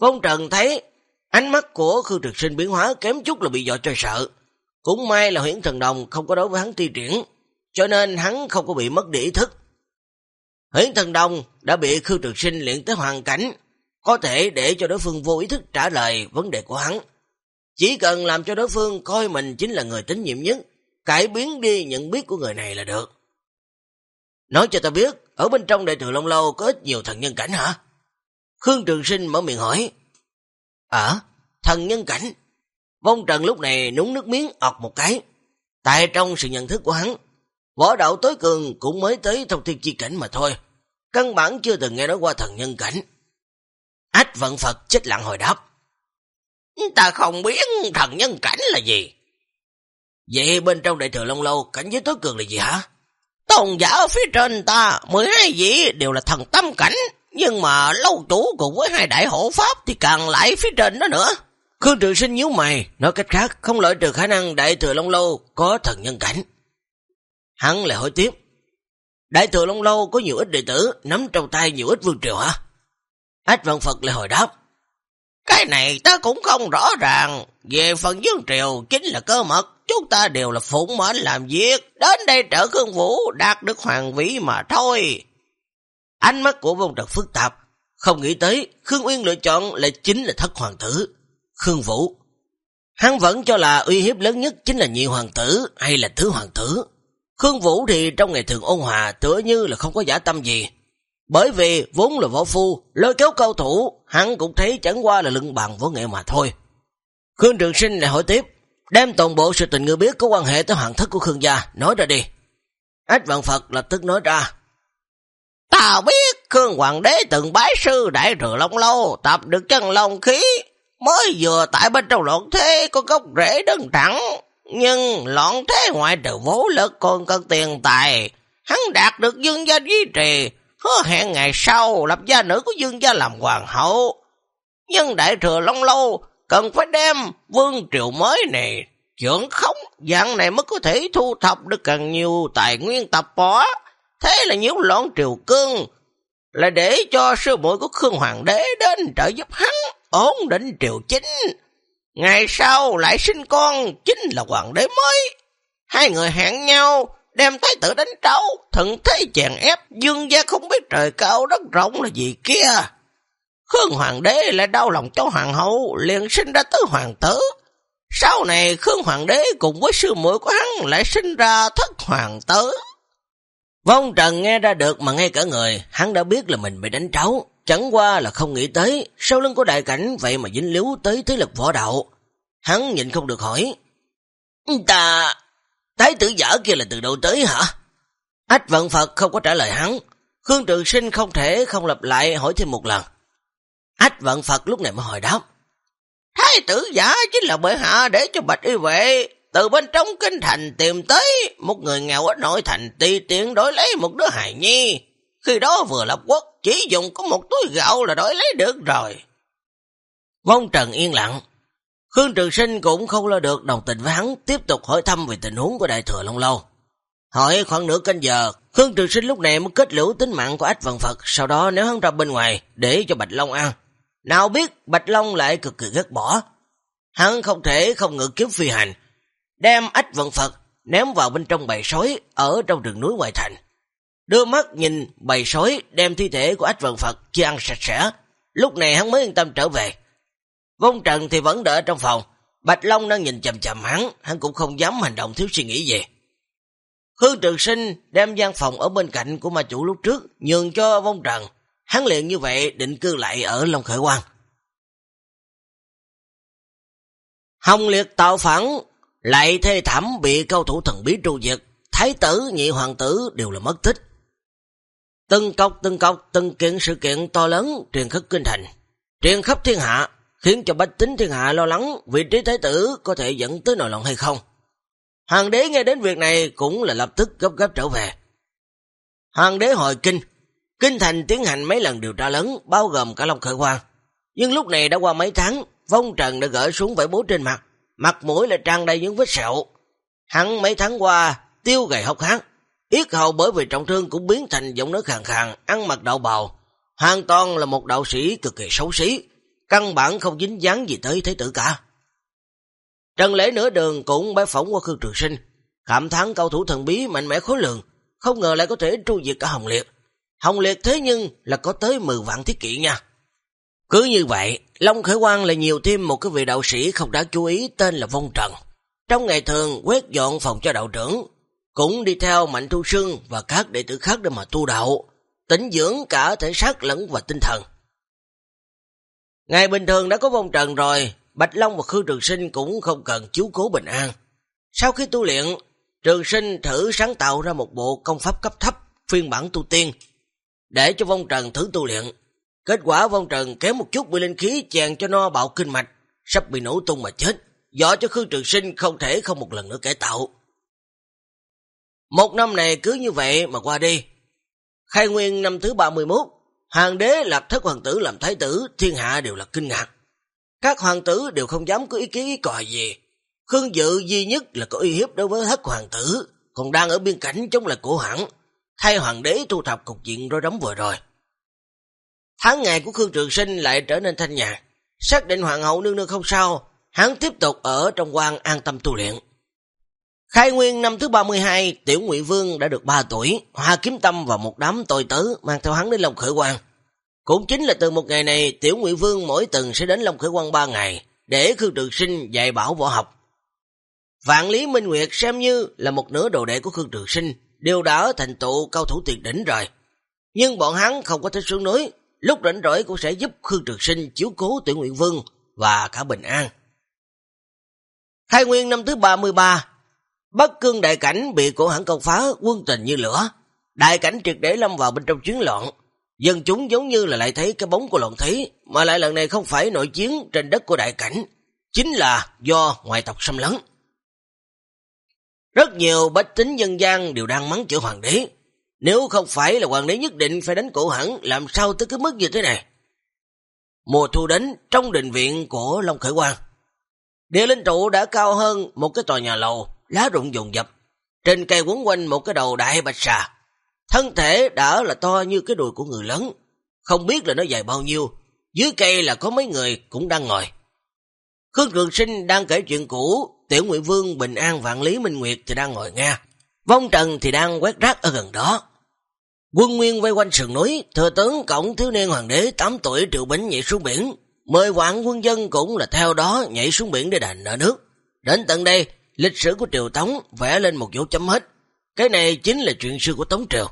S1: Phong Trần thấy ánh mắt của Khương Trực Sinh biến hóa kém chút là bị dọa cho sợ. Cũng may là huyển thần đồng không có đối với hắn ti triển, cho nên hắn không có bị mất đi ý thức. Huyển thần đồng đã bị Khương Trực Sinh luyện tới hoàn cảnh, có thể để cho đối phương vô ý thức trả lời vấn đề của hắn. Chỉ cần làm cho đối phương coi mình chính là người tín nhiệm nhất, cải biến đi nhận biết của người này là được. Nói cho ta biết, ở bên trong đại thừa Long Lâu có ít nhiều thần nhân cảnh hả? Khương Trường Sinh mở miệng hỏi. Ở, thần nhân cảnh. Vong Trần lúc này núng nước miếng ọt một cái. Tại trong sự nhận thức của hắn, võ đạo tối cường cũng mới tới thông thiên chi cảnh mà thôi. Căn bản chưa từng nghe nói qua thần nhân cảnh. Ách vận Phật chết lặng hồi đáp. Ta không biết thần nhân cảnh là gì. Vậy bên trong đại thừa Long Lâu cảnh giới tối cường là gì hả? Tôn giả ở phía trên ta, 12 vị đều là thần tâm cảnh, nhưng mà lâu chủ cùng với hai đại hộ pháp thì càng lại phía trên đó nữa. Khương Trường Sinh nhíu mày, nói cách khác, không lợi trừ khả năng đại thừa Long Lâu có thần nhân cảnh. Hắn lại hỏi tiếp, đại thừa Long Lâu có nhiều ít đệ tử, nắm trong tay nhiều ít vương triều hả? Ách Văn Phật lại hồi đáp, cái này ta cũng không rõ ràng, về phần dương triều chính là cơ mật, chúng ta đều là phụng mệnh làm việc, đến đây trở Khương Vũ đạt được hoàng vĩ mà thôi. Ánh mắt của vong trật phức tạp, không nghĩ tới Khương Uyên lựa chọn lại chính là thất hoàng tử, Khương Vũ. Hắn vẫn cho là uy hiếp lớn nhất chính là nhị hoàng tử hay là thứ hoàng tử. Khương Vũ thì trong ngày thường ôn hòa tựa như là không có giả tâm gì. Bởi vì vốn là võ phu, lôi kéo cao thủ, hắn cũng thấy chẳng qua là lưng bằng võ nghệ mà thôi. Khương Trường Sinh lại hỏi tiếp, đem toàn bộ sự tình người biết có quan hệ tới hoàng thất của Khương gia, nói ra đi. Ách Vạn Phật lập tức nói ra, Ta biết Khương Hoàng đế từng bái sư đại rửa Long Lâu, tập được chân long khí, mới vừa tại bên trong loạn thế có gốc rễ đơn thẳng, nhưng loạn thế ngoại trừ vô lực còn cần tiền tài, hắn đạt được dương gia duy trì, hứa hẹn ngày sau lập gia nữ của dương gia làm hoàng hậu. Nhưng đại thừa Long Lâu cần phải đem vương triều mới này trưởng khống, dạng này mới có thể thu thập được càng nhiều tài nguyên tập bó. Thế là nhiễu loạn triều cương, là để cho sư muội của Khương Hoàng đế đến trợ giúp hắn ổn định triều chính. Ngày sau lại sinh con chính là hoàng đế mới. Hai người hẹn nhau đem thái tử đánh trấu, thần thế chèn ép, dương gia không biết trời cao đất rộng là gì kia. Khương Hoàng đế lại đau lòng cho hoàng hậu, liền sinh ra tứ hoàng tử. Sau này Khương Hoàng đế cùng với sư muội của hắn lại sinh ra thất hoàng tử. Vong Trần nghe ra được mà ngay cả người, hắn đã biết là mình bị đánh tráo, chẳng qua là không nghĩ tới, sau lưng của đại cảnh vậy mà dính liếu tới thế lực võ đạo. Hắn nhìn không được hỏi, Ta, thái tử giả kia là từ đâu tới hả? Ách vận Phật không có trả lời hắn, Khương Trường Sinh không thể không lặp lại hỏi thêm một lần. Ách vận Phật lúc này mới hỏi đáp. Thái tử giả chính là bệ hạ để cho bạch y vệ từ bên trong kinh thành tìm tới một người nghèo ở nội thành ti tiện đổi lấy một đứa hài nhi. Khi đó vừa lập quốc, chỉ dùng có một túi gạo là đổi lấy được rồi. Vong Trần yên lặng. Khương Trường Sinh cũng không lo được đồng tình với hắn, tiếp tục hỏi thăm về tình huống của Đại Thừa Long Lâu. Hỏi khoảng nửa canh giờ, Khương Trường Sinh lúc này mới kết liễu tính mạng của ách vận Phật, sau đó nếu hắn ra bên ngoài để cho Bạch Long ăn. Nào biết Bạch Long lại cực kỳ ghét bỏ. Hắn không thể không ngự kiếm phi hành, đem ách vận Phật ném vào bên trong bầy sói ở trong rừng núi ngoài thành. Đưa mắt nhìn bầy sói đem thi thể của ách vận Phật chia ăn sạch sẽ, lúc này hắn mới yên tâm trở về. Vong Trần thì vẫn đợi trong phòng, Bạch Long đang nhìn chầm chầm hắn, hắn cũng không dám hành động thiếu suy nghĩ gì. Khương Trường Sinh đem gian phòng ở bên cạnh của ma chủ lúc trước, nhường cho Vong Trần, hắn liền như vậy định cư lại ở Long Khởi Quang. Hồng liệt tạo phản, lại thê thảm bị cao thủ thần bí tru diệt, thái tử, nhị hoàng tử đều là mất tích. Từng cọc từng cọc, từng kiện sự kiện to lớn truyền khắp kinh thành, truyền khắp thiên hạ, khiến cho bách tính thiên hạ lo lắng vị trí thái tử có thể dẫn tới nội loạn hay không. Hoàng đế nghe đến việc này cũng là lập tức gấp gấp trở về. Hoàng đế hồi kinh, kinh thành tiến hành mấy lần điều tra lớn, bao gồm cả Long Khởi Quang. Nhưng lúc này đã qua mấy tháng, Vong Trần đã gỡ xuống vải bố trên mặt, mặt mũi là trang đầy những vết sẹo. Hắn mấy tháng qua, tiêu gầy hốc hác, yết hầu bởi vì trọng thương cũng biến thành giọng nói khàn khàn, ăn mặc đạo bào. Hoàn toàn là một đạo sĩ cực kỳ xấu xí, căn bản không dính dáng gì tới thế tử cả. Trần lễ nửa đường cũng bái phỏng qua Khương Trường Sinh, cảm thán cao thủ thần bí mạnh mẽ khối lượng, không ngờ lại có thể tru diệt cả Hồng Liệt. Hồng Liệt thế nhưng là có tới 10 vạn thiết kỷ nha. Cứ như vậy, Long Khởi Quang lại nhiều thêm một cái vị đạo sĩ không đáng chú ý tên là Vong Trần. Trong ngày thường quét dọn phòng cho đạo trưởng, cũng đi theo Mạnh Thu Sương và các đệ tử khác để mà tu đạo, tỉnh dưỡng cả thể xác lẫn và tinh thần. Ngày bình thường đã có Vong Trần rồi, Bạch Long và Khương Trường Sinh cũng không cần chú cố bình an. Sau khi tu luyện, Trường Sinh thử sáng tạo ra một bộ công pháp cấp thấp, phiên bản tu tiên, để cho Vong Trần thử tu luyện. Kết quả Vong Trần kéo một chút bị linh khí chèn cho no bạo kinh mạch, sắp bị nổ tung mà chết, do cho Khương Trường Sinh không thể không một lần nữa cải tạo. Một năm này cứ như vậy mà qua đi. Khai nguyên năm thứ 31, hàng đế lập thất hoàng tử làm thái tử, thiên hạ đều là kinh ngạc. Các hoàng tử đều không dám có ý kiến ý còi gì. Khương Dự duy nhất là có uy hiếp đối với thất hoàng tử, còn đang ở biên cảnh chống lại cổ hẳn, thay hoàng đế thu thập cục diện rối rắm vừa rồi. Tháng ngày của Khương Trường Sinh lại trở nên thanh nhạc, xác định hoàng hậu nương nương không sao, hắn tiếp tục ở trong quan an tâm tu luyện. Khai nguyên năm thứ 32, Tiểu Ngụy Vương đã được 3 tuổi, Hoa Kiếm Tâm và một đám tồi tử mang theo hắn đến Long Khởi Quang. Cũng chính là từ một ngày này, Tiểu Ngụy Vương mỗi tuần sẽ đến Long Khởi Quang 3 ngày, để Khương Trường Sinh dạy bảo võ học. Vạn Lý Minh Nguyệt xem như là một nửa đồ đệ của Khương Trường Sinh, đều đã thành tựu cao thủ tuyệt đỉnh rồi. Nhưng bọn hắn không có thể xuống núi, lúc rảnh rỗi cũng sẽ giúp Khương Trường Sinh chiếu cố Tiểu Nguyện Vương và cả Bình An. Khai nguyên năm thứ 33, Bắc Cương đại cảnh bị cổ hãng công phá, quân tình như lửa. Đại cảnh triệt để lâm vào bên trong chiến loạn. Dân chúng giống như là lại thấy cái bóng của loạn thế, mà lại lần này không phải nội chiến trên đất của đại cảnh, chính là do ngoại tộc xâm lấn. Rất nhiều bách tính dân gian đều đang mắng chửi hoàng đế. Nếu không phải là hoàng đế nhất định phải đánh cổ hẳn, làm sao tới cái mức như thế này? Mùa thu đến trong đình viện của Long Khởi Quang. Địa linh trụ đã cao hơn một cái tòa nhà lầu, lá rụng dồn dập. Trên cây quấn quanh một cái đầu đại bạch xà. Thân thể đã là to như cái đùi của người lớn. Không biết là nó dài bao nhiêu. Dưới cây là có mấy người cũng đang ngồi. Khương Cường Sinh đang kể chuyện cũ. Tiểu Nguyễn Vương, Bình An, Vạn Lý Minh Nguyệt thì đang ngồi nghe. Vong Trần thì đang quét rác ở gần đó. Quân Nguyên vây quanh sườn núi, thừa tướng cổng thiếu niên hoàng đế 8 tuổi triệu bính nhảy xuống biển. Mười vạn quân dân cũng là theo đó nhảy xuống biển để đành nợ nước. Đến tận đây, lịch sử của Triều Tống vẽ lên một dấu chấm hết. Cái này chính là chuyện xưa của Tống Triều.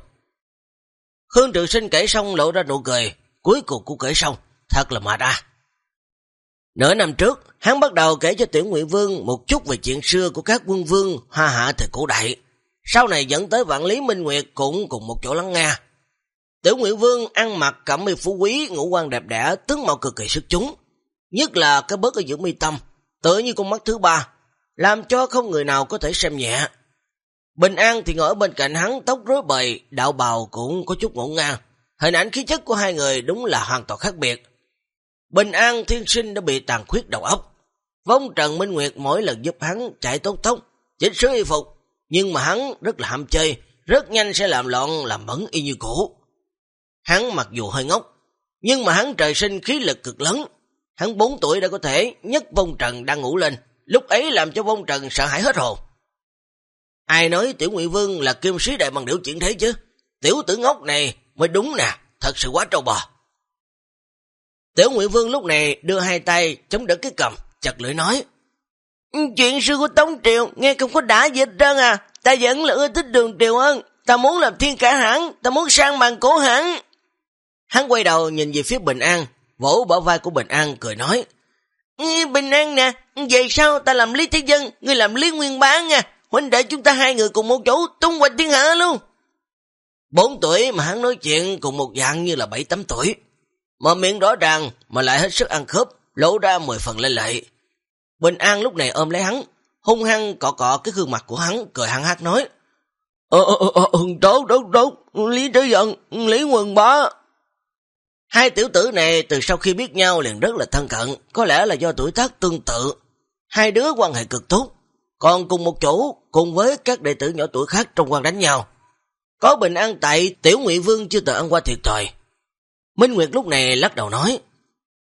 S1: Khương Trường Sinh kể xong lộ ra nụ cười, cuối cùng cũng kể xong, thật là mệt à. Nửa năm trước, hắn bắt đầu kể cho Tiểu Nguyện Vương một chút về chuyện xưa của các quân vương hoa hạ thời cổ đại. Sau này dẫn tới vạn lý Minh Nguyệt cũng cùng một chỗ lắng nghe. Tiểu Nguyện Vương ăn mặc cẩm y phú quý, ngũ quan đẹp đẽ, tướng mạo cực kỳ sức chúng. Nhất là cái bớt ở giữa mi tâm, tựa như con mắt thứ ba, làm cho không người nào có thể xem nhẹ. Bình An thì ngồi bên cạnh hắn tóc rối bời, đạo bào cũng có chút ngổn ngang. Hình ảnh khí chất của hai người đúng là hoàn toàn khác biệt. Bình An thiên sinh đã bị tàn khuyết đầu óc. Vong Trần Minh Nguyệt mỗi lần giúp hắn chạy tốt tốc, chỉnh sửa y phục, nhưng mà hắn rất là ham chơi, rất nhanh sẽ làm loạn, làm bẩn y như cũ. Hắn mặc dù hơi ngốc, nhưng mà hắn trời sinh khí lực cực lớn. Hắn 4 tuổi đã có thể nhấc vong trần đang ngủ lên, lúc ấy làm cho vong trần sợ hãi hết hồn. Ai nói tiểu Nguyện Vương là kim sĩ đại bằng điểu chuyện thế chứ? Tiểu tử ngốc này mới đúng nè, thật sự quá trâu bò. Tiểu Nguyện Vương lúc này đưa hai tay chống đỡ cái cầm, chặt lưỡi nói. Chuyện sư của Tống Triều nghe không có đã gì hết à, ta vẫn là ưa thích đường Triều hơn, ta muốn làm thiên cả hãng, ta muốn sang bằng cổ hãng. Hắn quay đầu nhìn về phía Bình An, vỗ bỏ vai của Bình An cười nói. Bình An nè, về sau ta làm Lý Thế Dân, người làm Lý Nguyên Bá nha, huynh đệ chúng ta hai người cùng một chỗ tung hoành thiên hạ luôn. Bốn tuổi mà hắn nói chuyện cùng một dạng như là bảy tám tuổi. Mở miệng rõ ràng mà lại hết sức ăn khớp, lỗ ra mười phần lên lệ. Bình An lúc này ôm lấy hắn, hung hăng cọ cọ cái gương mặt của hắn, cười hăng hát nói. Ờ, ờ, ờ, ờ, ừ, tốt, tốt, tốt, Lý Thế Dân, Lý Nguyên Bá. Hai tiểu tử này từ sau khi biết nhau liền rất là thân cận, có lẽ là do tuổi tác tương tự. Hai đứa quan hệ cực tốt, còn cùng một chỗ cùng với các đệ tử nhỏ tuổi khác trong quan đánh nhau. Có bình an tại tiểu ngụy vương chưa từng ăn qua thiệt thòi. Minh Nguyệt lúc này lắc đầu nói,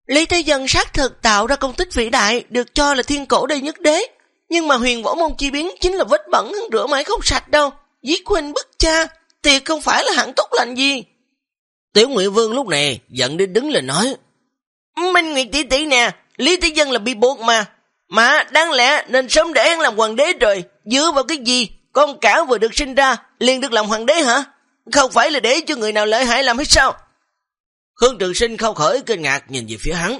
S1: Lý Thế Dân xác thực tạo ra công tích vĩ đại, được cho là thiên cổ đầy nhất đế. Nhưng mà huyền võ môn chi biến chính là vết bẩn rửa mãi không sạch đâu. Giết huynh bức cha, thì không phải là hẳn tốt lành gì. Tiểu Nguyệt Vương lúc này giận đến đứng lên nói, Minh Nguyệt tỷ tỷ nè, Lý Thế Dân là bị buộc mà, mà đáng lẽ nên sớm để hắn làm hoàng đế rồi, dựa vào cái gì, con cả vừa được sinh ra, liền được làm hoàng đế hả? Không phải là để cho người nào lợi hại làm hết sao? Khương Trường Sinh khâu khởi kinh ngạc nhìn về phía hắn.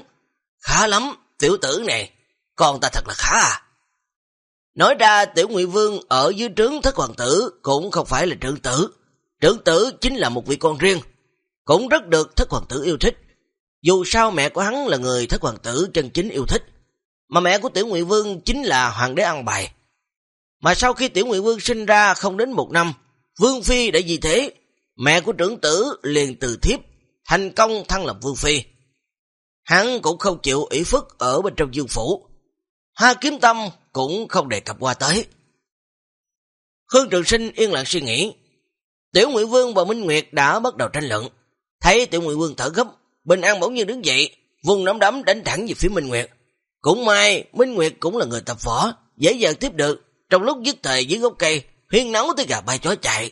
S1: Khá lắm, tiểu tử này, con ta thật là khá à. Nói ra tiểu Ngụy Vương ở dưới trướng thất hoàng tử cũng không phải là trưởng tử. Trưởng tử chính là một vị con riêng, cũng rất được thất hoàng tử yêu thích. Dù sao mẹ của hắn là người thất hoàng tử chân chính yêu thích, mà mẹ của Tiểu Ngụy Vương chính là hoàng đế ăn bài. Mà sau khi Tiểu Ngụy Vương sinh ra không đến một năm, Vương Phi đã gì thế, mẹ của trưởng tử liền từ thiếp, thành công thăng làm Vương Phi. Hắn cũng không chịu ủy phức ở bên trong dương phủ. Hoa kiếm tâm cũng không đề cập qua tới. Khương Trường Sinh yên lặng suy nghĩ. Tiểu Nguyễn Vương và Minh Nguyệt đã bắt đầu tranh luận. Thấy Tiểu Ngụy quân thở gấp, Bình An bỗng nhiên đứng dậy, vùng nắm đấm đánh thẳng về phía Minh Nguyệt. Cũng may, Minh Nguyệt cũng là người tập võ, dễ dàng tiếp được, trong lúc dứt thời dưới gốc cây, huyên nấu tới gà bay chó chạy.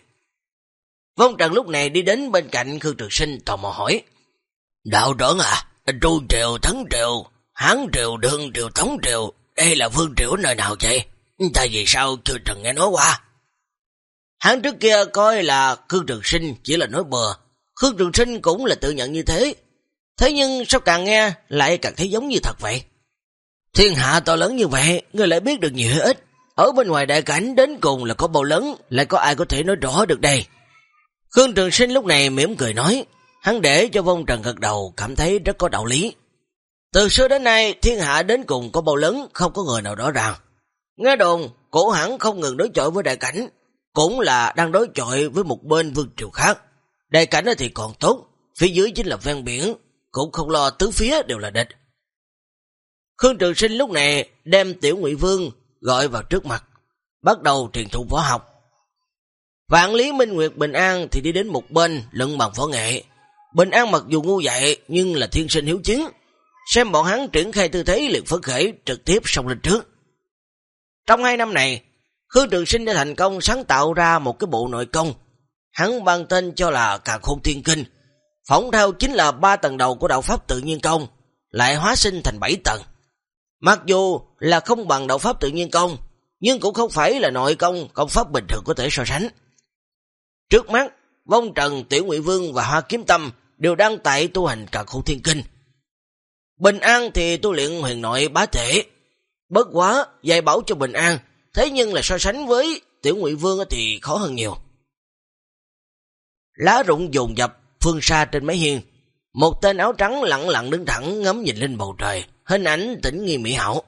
S1: Vong Trần lúc này đi đến bên cạnh Khương Trường Sinh tò mò hỏi. Đạo trưởng à, tru triều, thắng triều, hán triều, đương triều, thống triều, đây là vương triều nơi nào vậy? Tại vì sao chưa từng nghe nói qua? Hắn trước kia coi là Khương Trường Sinh chỉ là nói bừa, Khương Trường Sinh cũng là tự nhận như thế. Thế nhưng sao càng nghe lại càng thấy giống như thật vậy? Thiên hạ to lớn như vậy, người lại biết được nhiều hay ít. Ở bên ngoài đại cảnh đến cùng là có bao lớn, lại có ai có thể nói rõ được đây. Khương Trường Sinh lúc này mỉm cười nói, hắn để cho vong trần gật đầu cảm thấy rất có đạo lý. Từ xưa đến nay, thiên hạ đến cùng có bao lớn, không có người nào rõ ràng. Nghe đồn, cổ hẳn không ngừng đối chọi với đại cảnh, cũng là đang đối chọi với một bên vương triều khác. Đại cảnh thì còn tốt, phía dưới chính là ven biển, cũng không lo tứ phía đều là địch. Khương Trường Sinh lúc này đem Tiểu Ngụy Vương gọi vào trước mặt, bắt đầu truyền thụ võ học. Vạn Lý Minh Nguyệt Bình An thì đi đến một bên luận bằng võ nghệ. Bình An mặc dù ngu dại nhưng là thiên sinh hiếu chiến, xem bọn hắn triển khai tư thế liền phấn khởi trực tiếp xông lên trước. Trong hai năm này, Khương Trường Sinh đã thành công sáng tạo ra một cái bộ nội công. Hắn ban tên cho là Càng Khôn Thiên Kinh, phỏng theo chính là ba tầng đầu của đạo pháp tự nhiên công, lại hóa sinh thành bảy tầng. Mặc dù là không bằng đạo pháp tự nhiên công, nhưng cũng không phải là nội công, công pháp bình thường có thể so sánh. Trước mắt, Vong Trần, Tiểu Ngụy Vương và Hoa Kiếm Tâm đều đang tại tu hành cả khôn thiên kinh. Bình An thì tu luyện huyền nội bá thể. Bất quá, dạy bảo cho Bình An, thế nhưng là so sánh với Tiểu Ngụy Vương thì khó hơn nhiều. Lá rụng dồn dập phương xa trên mấy hiên, một tên áo trắng lặng lặng đứng thẳng ngắm nhìn lên bầu trời hình ảnh tỉnh nghi mỹ hảo.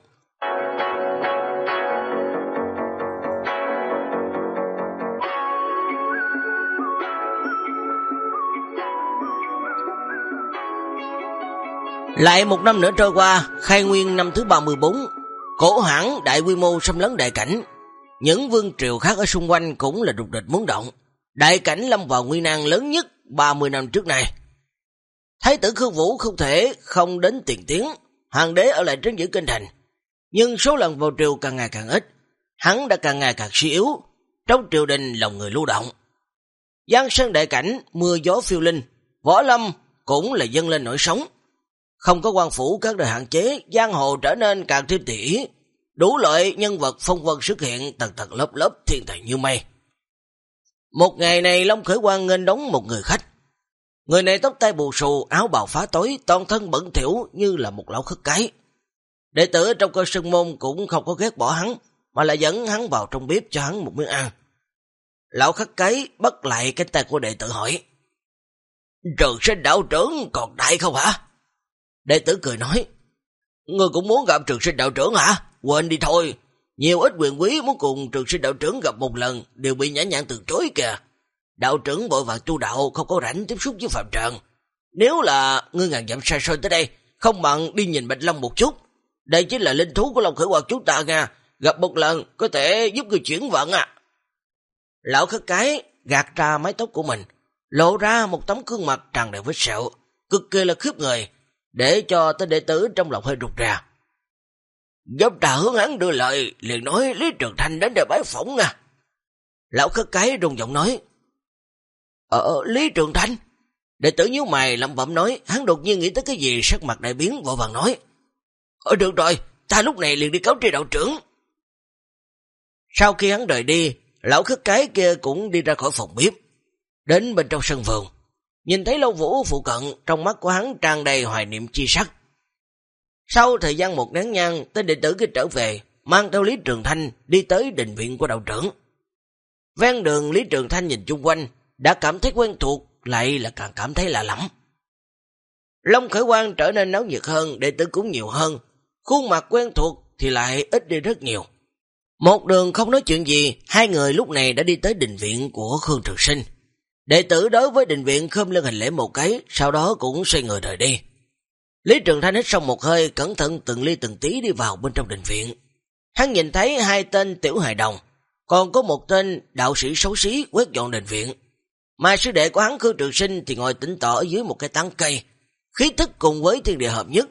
S1: Lại một năm nữa trôi qua, khai nguyên năm thứ 34, cổ hãng đại quy mô xâm lấn đại cảnh. Những vương triều khác ở xung quanh cũng là rục địch muốn động. Đại cảnh lâm vào nguy nan lớn nhất 30 năm trước này. Thái tử Khương Vũ không thể không đến tiền tiến, hoàng đế ở lại trấn giữ kinh thành. Nhưng số lần vào triều càng ngày càng ít, hắn đã càng ngày càng suy yếu. trong triều đình lòng người lưu động. Giang sơn đại cảnh, mưa gió phiêu linh, võ lâm cũng là dân lên nổi sống. Không có quan phủ các đời hạn chế, giang hồ trở nên càng thêm tỉ đủ loại nhân vật phong vân xuất hiện tầng tầng lớp lớp thiên tài như mây. Một ngày này Long Khởi Quang nghênh đón một người khách. Người này tóc tay bù xù, áo bào phá tối, toàn thân bẩn thiểu như là một lão khất cái. Đệ tử trong cơ sân môn cũng không có ghét bỏ hắn, mà lại dẫn hắn vào trong bếp cho hắn một miếng ăn. Lão khất cái bắt lại cái tay của đệ tử hỏi. Trường sinh đạo trưởng còn đại không hả? Đệ tử cười nói. Ngươi cũng muốn gặp trường sinh đạo trưởng hả? Quên đi thôi. Nhiều ít quyền quý muốn cùng trường sinh đạo trưởng gặp một lần đều bị nhã nhặn từ chối kìa. Đạo trưởng bội vàng tu đạo không có rảnh tiếp xúc với phạm trần. Nếu là ngươi ngàn dặm xa xôi tới đây, không bằng đi nhìn Bạch Long một chút. Đây chính là linh thú của Long Khởi Hoạt chúng ta nha. Gặp một lần có thể giúp người chuyển vận à. Lão khất cái gạt ra mái tóc của mình, lộ ra một tấm gương mặt tràn đầy vết sẹo, cực kỳ là khiếp người, để cho tên đệ tử trong lòng hơi rụt ra. Dốc trà hướng hắn đưa lời, liền nói Lý Trường Thanh đến để bái phỏng nè. Lão khất cái rung giọng nói, ờ, ờ, Lý Trường Thanh. Đệ tử nhíu mày lẩm bẩm nói, hắn đột nhiên nghĩ tới cái gì sắc mặt đại biến vội vàng nói. Ờ được rồi, ta lúc này liền đi cáo tri đạo trưởng. Sau khi hắn rời đi, lão khất cái kia cũng đi ra khỏi phòng bếp, đến bên trong sân vườn. Nhìn thấy lâu vũ phụ cận, trong mắt của hắn tràn đầy hoài niệm chi sắc. Sau thời gian một nén nhang, tên đệ tử kia trở về, mang theo Lý Trường Thanh đi tới đình viện của đạo trưởng. Ven đường Lý Trường Thanh nhìn chung quanh, đã cảm thấy quen thuộc, lại là càng cảm thấy lạ lắm. Long khởi quan trở nên náo nhiệt hơn, đệ tử cũng nhiều hơn, khuôn mặt quen thuộc thì lại ít đi rất nhiều. Một đường không nói chuyện gì, hai người lúc này đã đi tới đình viện của Khương Trường Sinh. Đệ tử đối với đình viện khơm lên hình lễ một cái, sau đó cũng xoay người rời đi. Lý Trường Thanh hít xong một hơi, cẩn thận từng ly từng tí đi vào bên trong đình viện. Hắn nhìn thấy hai tên tiểu hài đồng, còn có một tên đạo sĩ xấu xí quét dọn đình viện. Mà sư đệ của hắn Khương Trường Sinh thì ngồi tĩnh tỏ ở dưới một cái tán cây, khí thức cùng với thiên địa hợp nhất,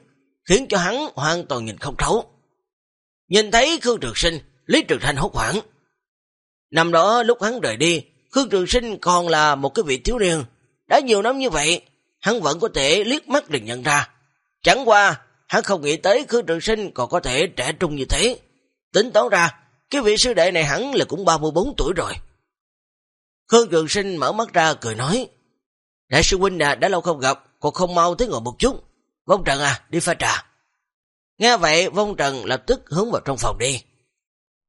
S1: khiến cho hắn hoàn toàn nhìn không thấu. Nhìn thấy Khương Trường Sinh, Lý Trường Thanh hốt hoảng. Năm đó lúc hắn rời đi, Khương Trường Sinh còn là một cái vị thiếu niên. Đã nhiều năm như vậy, hắn vẫn có thể liếc mắt liền nhận ra. Chẳng qua, hắn không nghĩ tới Khương Trường Sinh còn có thể trẻ trung như thế. Tính toán ra, cái vị sư đệ này hẳn là cũng 34 tuổi rồi. Khương Trường Sinh mở mắt ra cười nói, Đại sư huynh à, đã lâu không gặp, còn không mau tới ngồi một chút. Vong Trần à, đi pha trà. Nghe vậy, Vong Trần lập tức hướng vào trong phòng đi.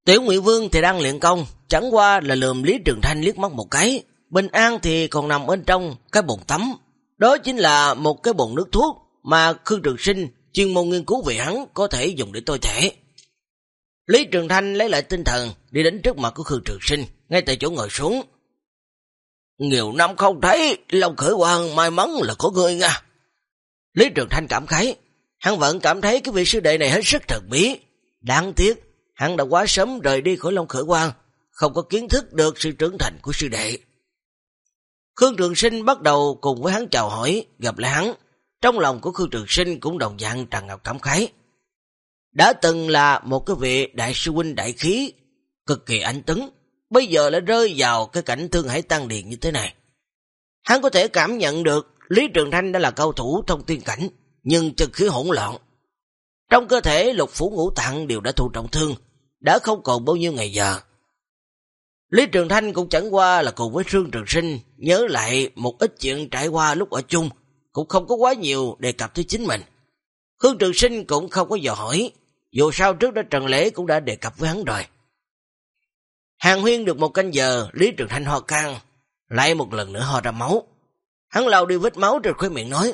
S1: Tiểu nguyễn Vương thì đang luyện công, chẳng qua là lườm Lý Trường Thanh liếc mắt một cái. Bình An thì còn nằm bên trong cái bồn tắm. Đó chính là một cái bồn nước thuốc mà Khương Trường Sinh chuyên môn nghiên cứu về hắn có thể dùng để tôi thể. Lý Trường Thanh lấy lại tinh thần đi đến trước mặt của Khương Trường Sinh, ngay tại chỗ ngồi xuống. Nhiều năm không thấy, Long Khởi Hoàng may mắn là có người nha. Lý Trường Thanh cảm khái, hắn vẫn cảm thấy cái vị sư đệ này hết sức thần bí. Đáng tiếc, hắn đã quá sớm rời đi khỏi Long Khởi Quang, không có kiến thức được sự trưởng thành của sư đệ. Khương Trường Sinh bắt đầu cùng với hắn chào hỏi, gặp lại hắn. Trong lòng của Khương Trường Sinh cũng đồng dạng tràn ngập cảm khái. Đã từng là một cái vị đại sư huynh đại khí, cực kỳ anh tấn bây giờ lại rơi vào cái cảnh thương hải tăng điền như thế này. Hắn có thể cảm nhận được Lý Trường Thanh đã là cao thủ thông tiên cảnh, nhưng chân khí hỗn loạn, trong cơ thể lục phủ ngũ tạng đều đã thụ trọng thương, đã không còn bao nhiêu ngày giờ. Lý Trường Thanh cũng chẳng qua là cùng với Trương Trường Sinh nhớ lại một ít chuyện trải qua lúc ở chung, cũng không có quá nhiều đề cập tới chính mình. Khương Trường Sinh cũng không có dò hỏi, dù sao trước đó Trần Lễ cũng đã đề cập với hắn rồi. Hàng huyên được một canh giờ, Lý Trường Thanh ho can, lại một lần nữa ho ra máu. Hắn lau đi vết máu trên khóe miệng nói,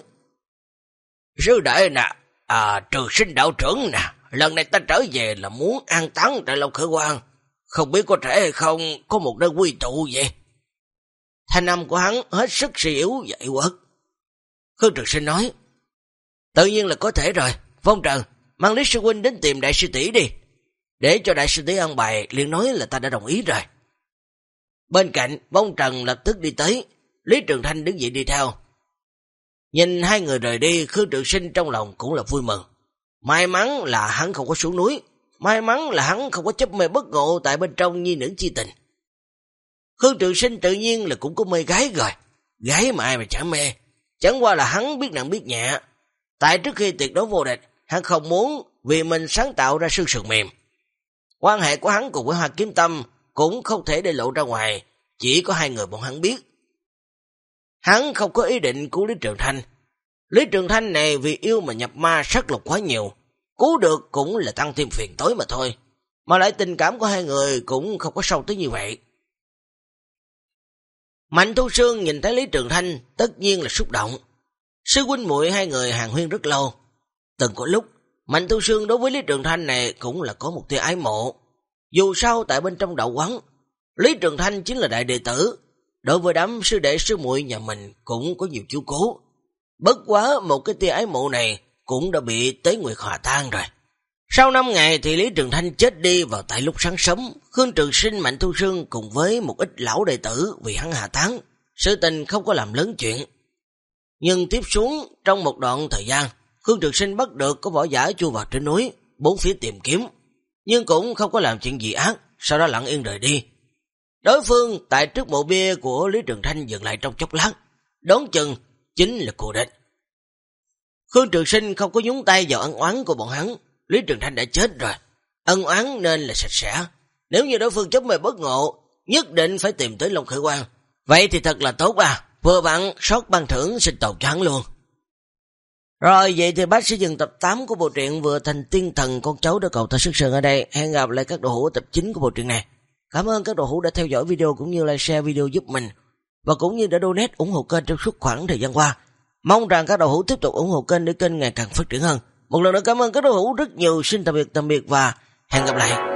S1: Sư đại nè, À, trường sinh đạo trưởng nè, lần này ta trở về là muốn an táng tại Long Khởi Quang. Không biết có thể hay không có một nơi quy tụ vậy. Thanh âm của hắn hết sức suy yếu dậy quất. Khương Trực Sinh nói, tự nhiên là có thể rồi. Phong Trần, mang Lý Sư Huynh đến tìm Đại Sư Tỷ đi. Để cho Đại Sư Tỷ ăn bài, liền nói là ta đã đồng ý rồi. Bên cạnh, Phong Trần lập tức đi tới, Lý Trường Thanh đứng dậy đi theo. Nhìn hai người rời đi, Khương Trường Sinh trong lòng cũng là vui mừng. May mắn là hắn không có xuống núi, may mắn là hắn không có chấp mê bất ngộ tại bên trong nhi nữ chi tình. Khương Trường Sinh tự nhiên là cũng có mê gái rồi. Gái mà ai mà chẳng mê. Chẳng qua là hắn biết nặng biết nhẹ. Tại trước khi tuyệt đối vô địch, hắn không muốn vì mình sáng tạo ra sương sườn mềm. Quan hệ của hắn cùng với Hoa Kiếm Tâm cũng không thể để lộ ra ngoài, chỉ có hai người bọn hắn biết. Hắn không có ý định cứu Lý Trường Thanh. Lý Trường Thanh này vì yêu mà nhập ma sát lục quá nhiều, cứu được cũng là tăng thêm phiền tối mà thôi. Mà lại tình cảm của hai người cũng không có sâu tới như vậy. Mạnh Thu Sương nhìn thấy Lý Trường Thanh tất nhiên là xúc động. Sư huynh muội hai người hàng huyên rất lâu. Từng có lúc, Mạnh Thu Sương đối với Lý Trường Thanh này cũng là có một tia ái mộ. Dù sao tại bên trong đạo quán, Lý Trường Thanh chính là đại đệ tử. Đối với đám sư đệ sư muội nhà mình cũng có nhiều chú cố. Bất quá một cái tia ái mộ này cũng đã bị Tế Nguyệt hòa tan rồi. Sau 5 ngày thì Lý Trường Thanh chết đi vào tại lúc sáng sớm, Khương Trường Sinh Mạnh Thu Sương cùng với một ít lão đệ tử vì hắn hạ tán, sự tình không có làm lớn chuyện. Nhưng tiếp xuống, trong một đoạn thời gian, Khương Trường Sinh bắt được có võ giả chui vào trên núi, bốn phía tìm kiếm, nhưng cũng không có làm chuyện gì ác, sau đó lặng yên rời đi. Đối phương tại trước mộ bia của Lý Trường Thanh dừng lại trong chốc lát, đón chừng chính là cô địch. Khương Trường Sinh không có nhúng tay vào ăn oán của bọn hắn, Lý Trường Thanh đã chết rồi, ân oán nên là sạch sẽ. Nếu như đối phương chống mày bất ngộ, nhất định phải tìm tới Long Khởi Quang. Vậy thì thật là tốt à, vừa bạn sót ban thưởng sinh tàu cho hắn luôn. Rồi vậy thì bác sẽ dừng tập 8 của bộ truyện vừa thành tiên thần con cháu đã cầu ta sức sơn ở đây. Hẹn gặp lại các đồ hữu tập 9 của bộ truyện này. Cảm ơn các đồ hữu đã theo dõi video cũng như like share video giúp mình. Và cũng như đã donate ủng hộ kênh trong suốt khoảng thời gian qua. Mong rằng các đồ hữu tiếp tục ủng hộ kênh để kênh ngày càng phát triển hơn. Một lần nữa cảm ơn các đối hữu rất nhiều. Xin tạm biệt tạm biệt và hẹn gặp lại.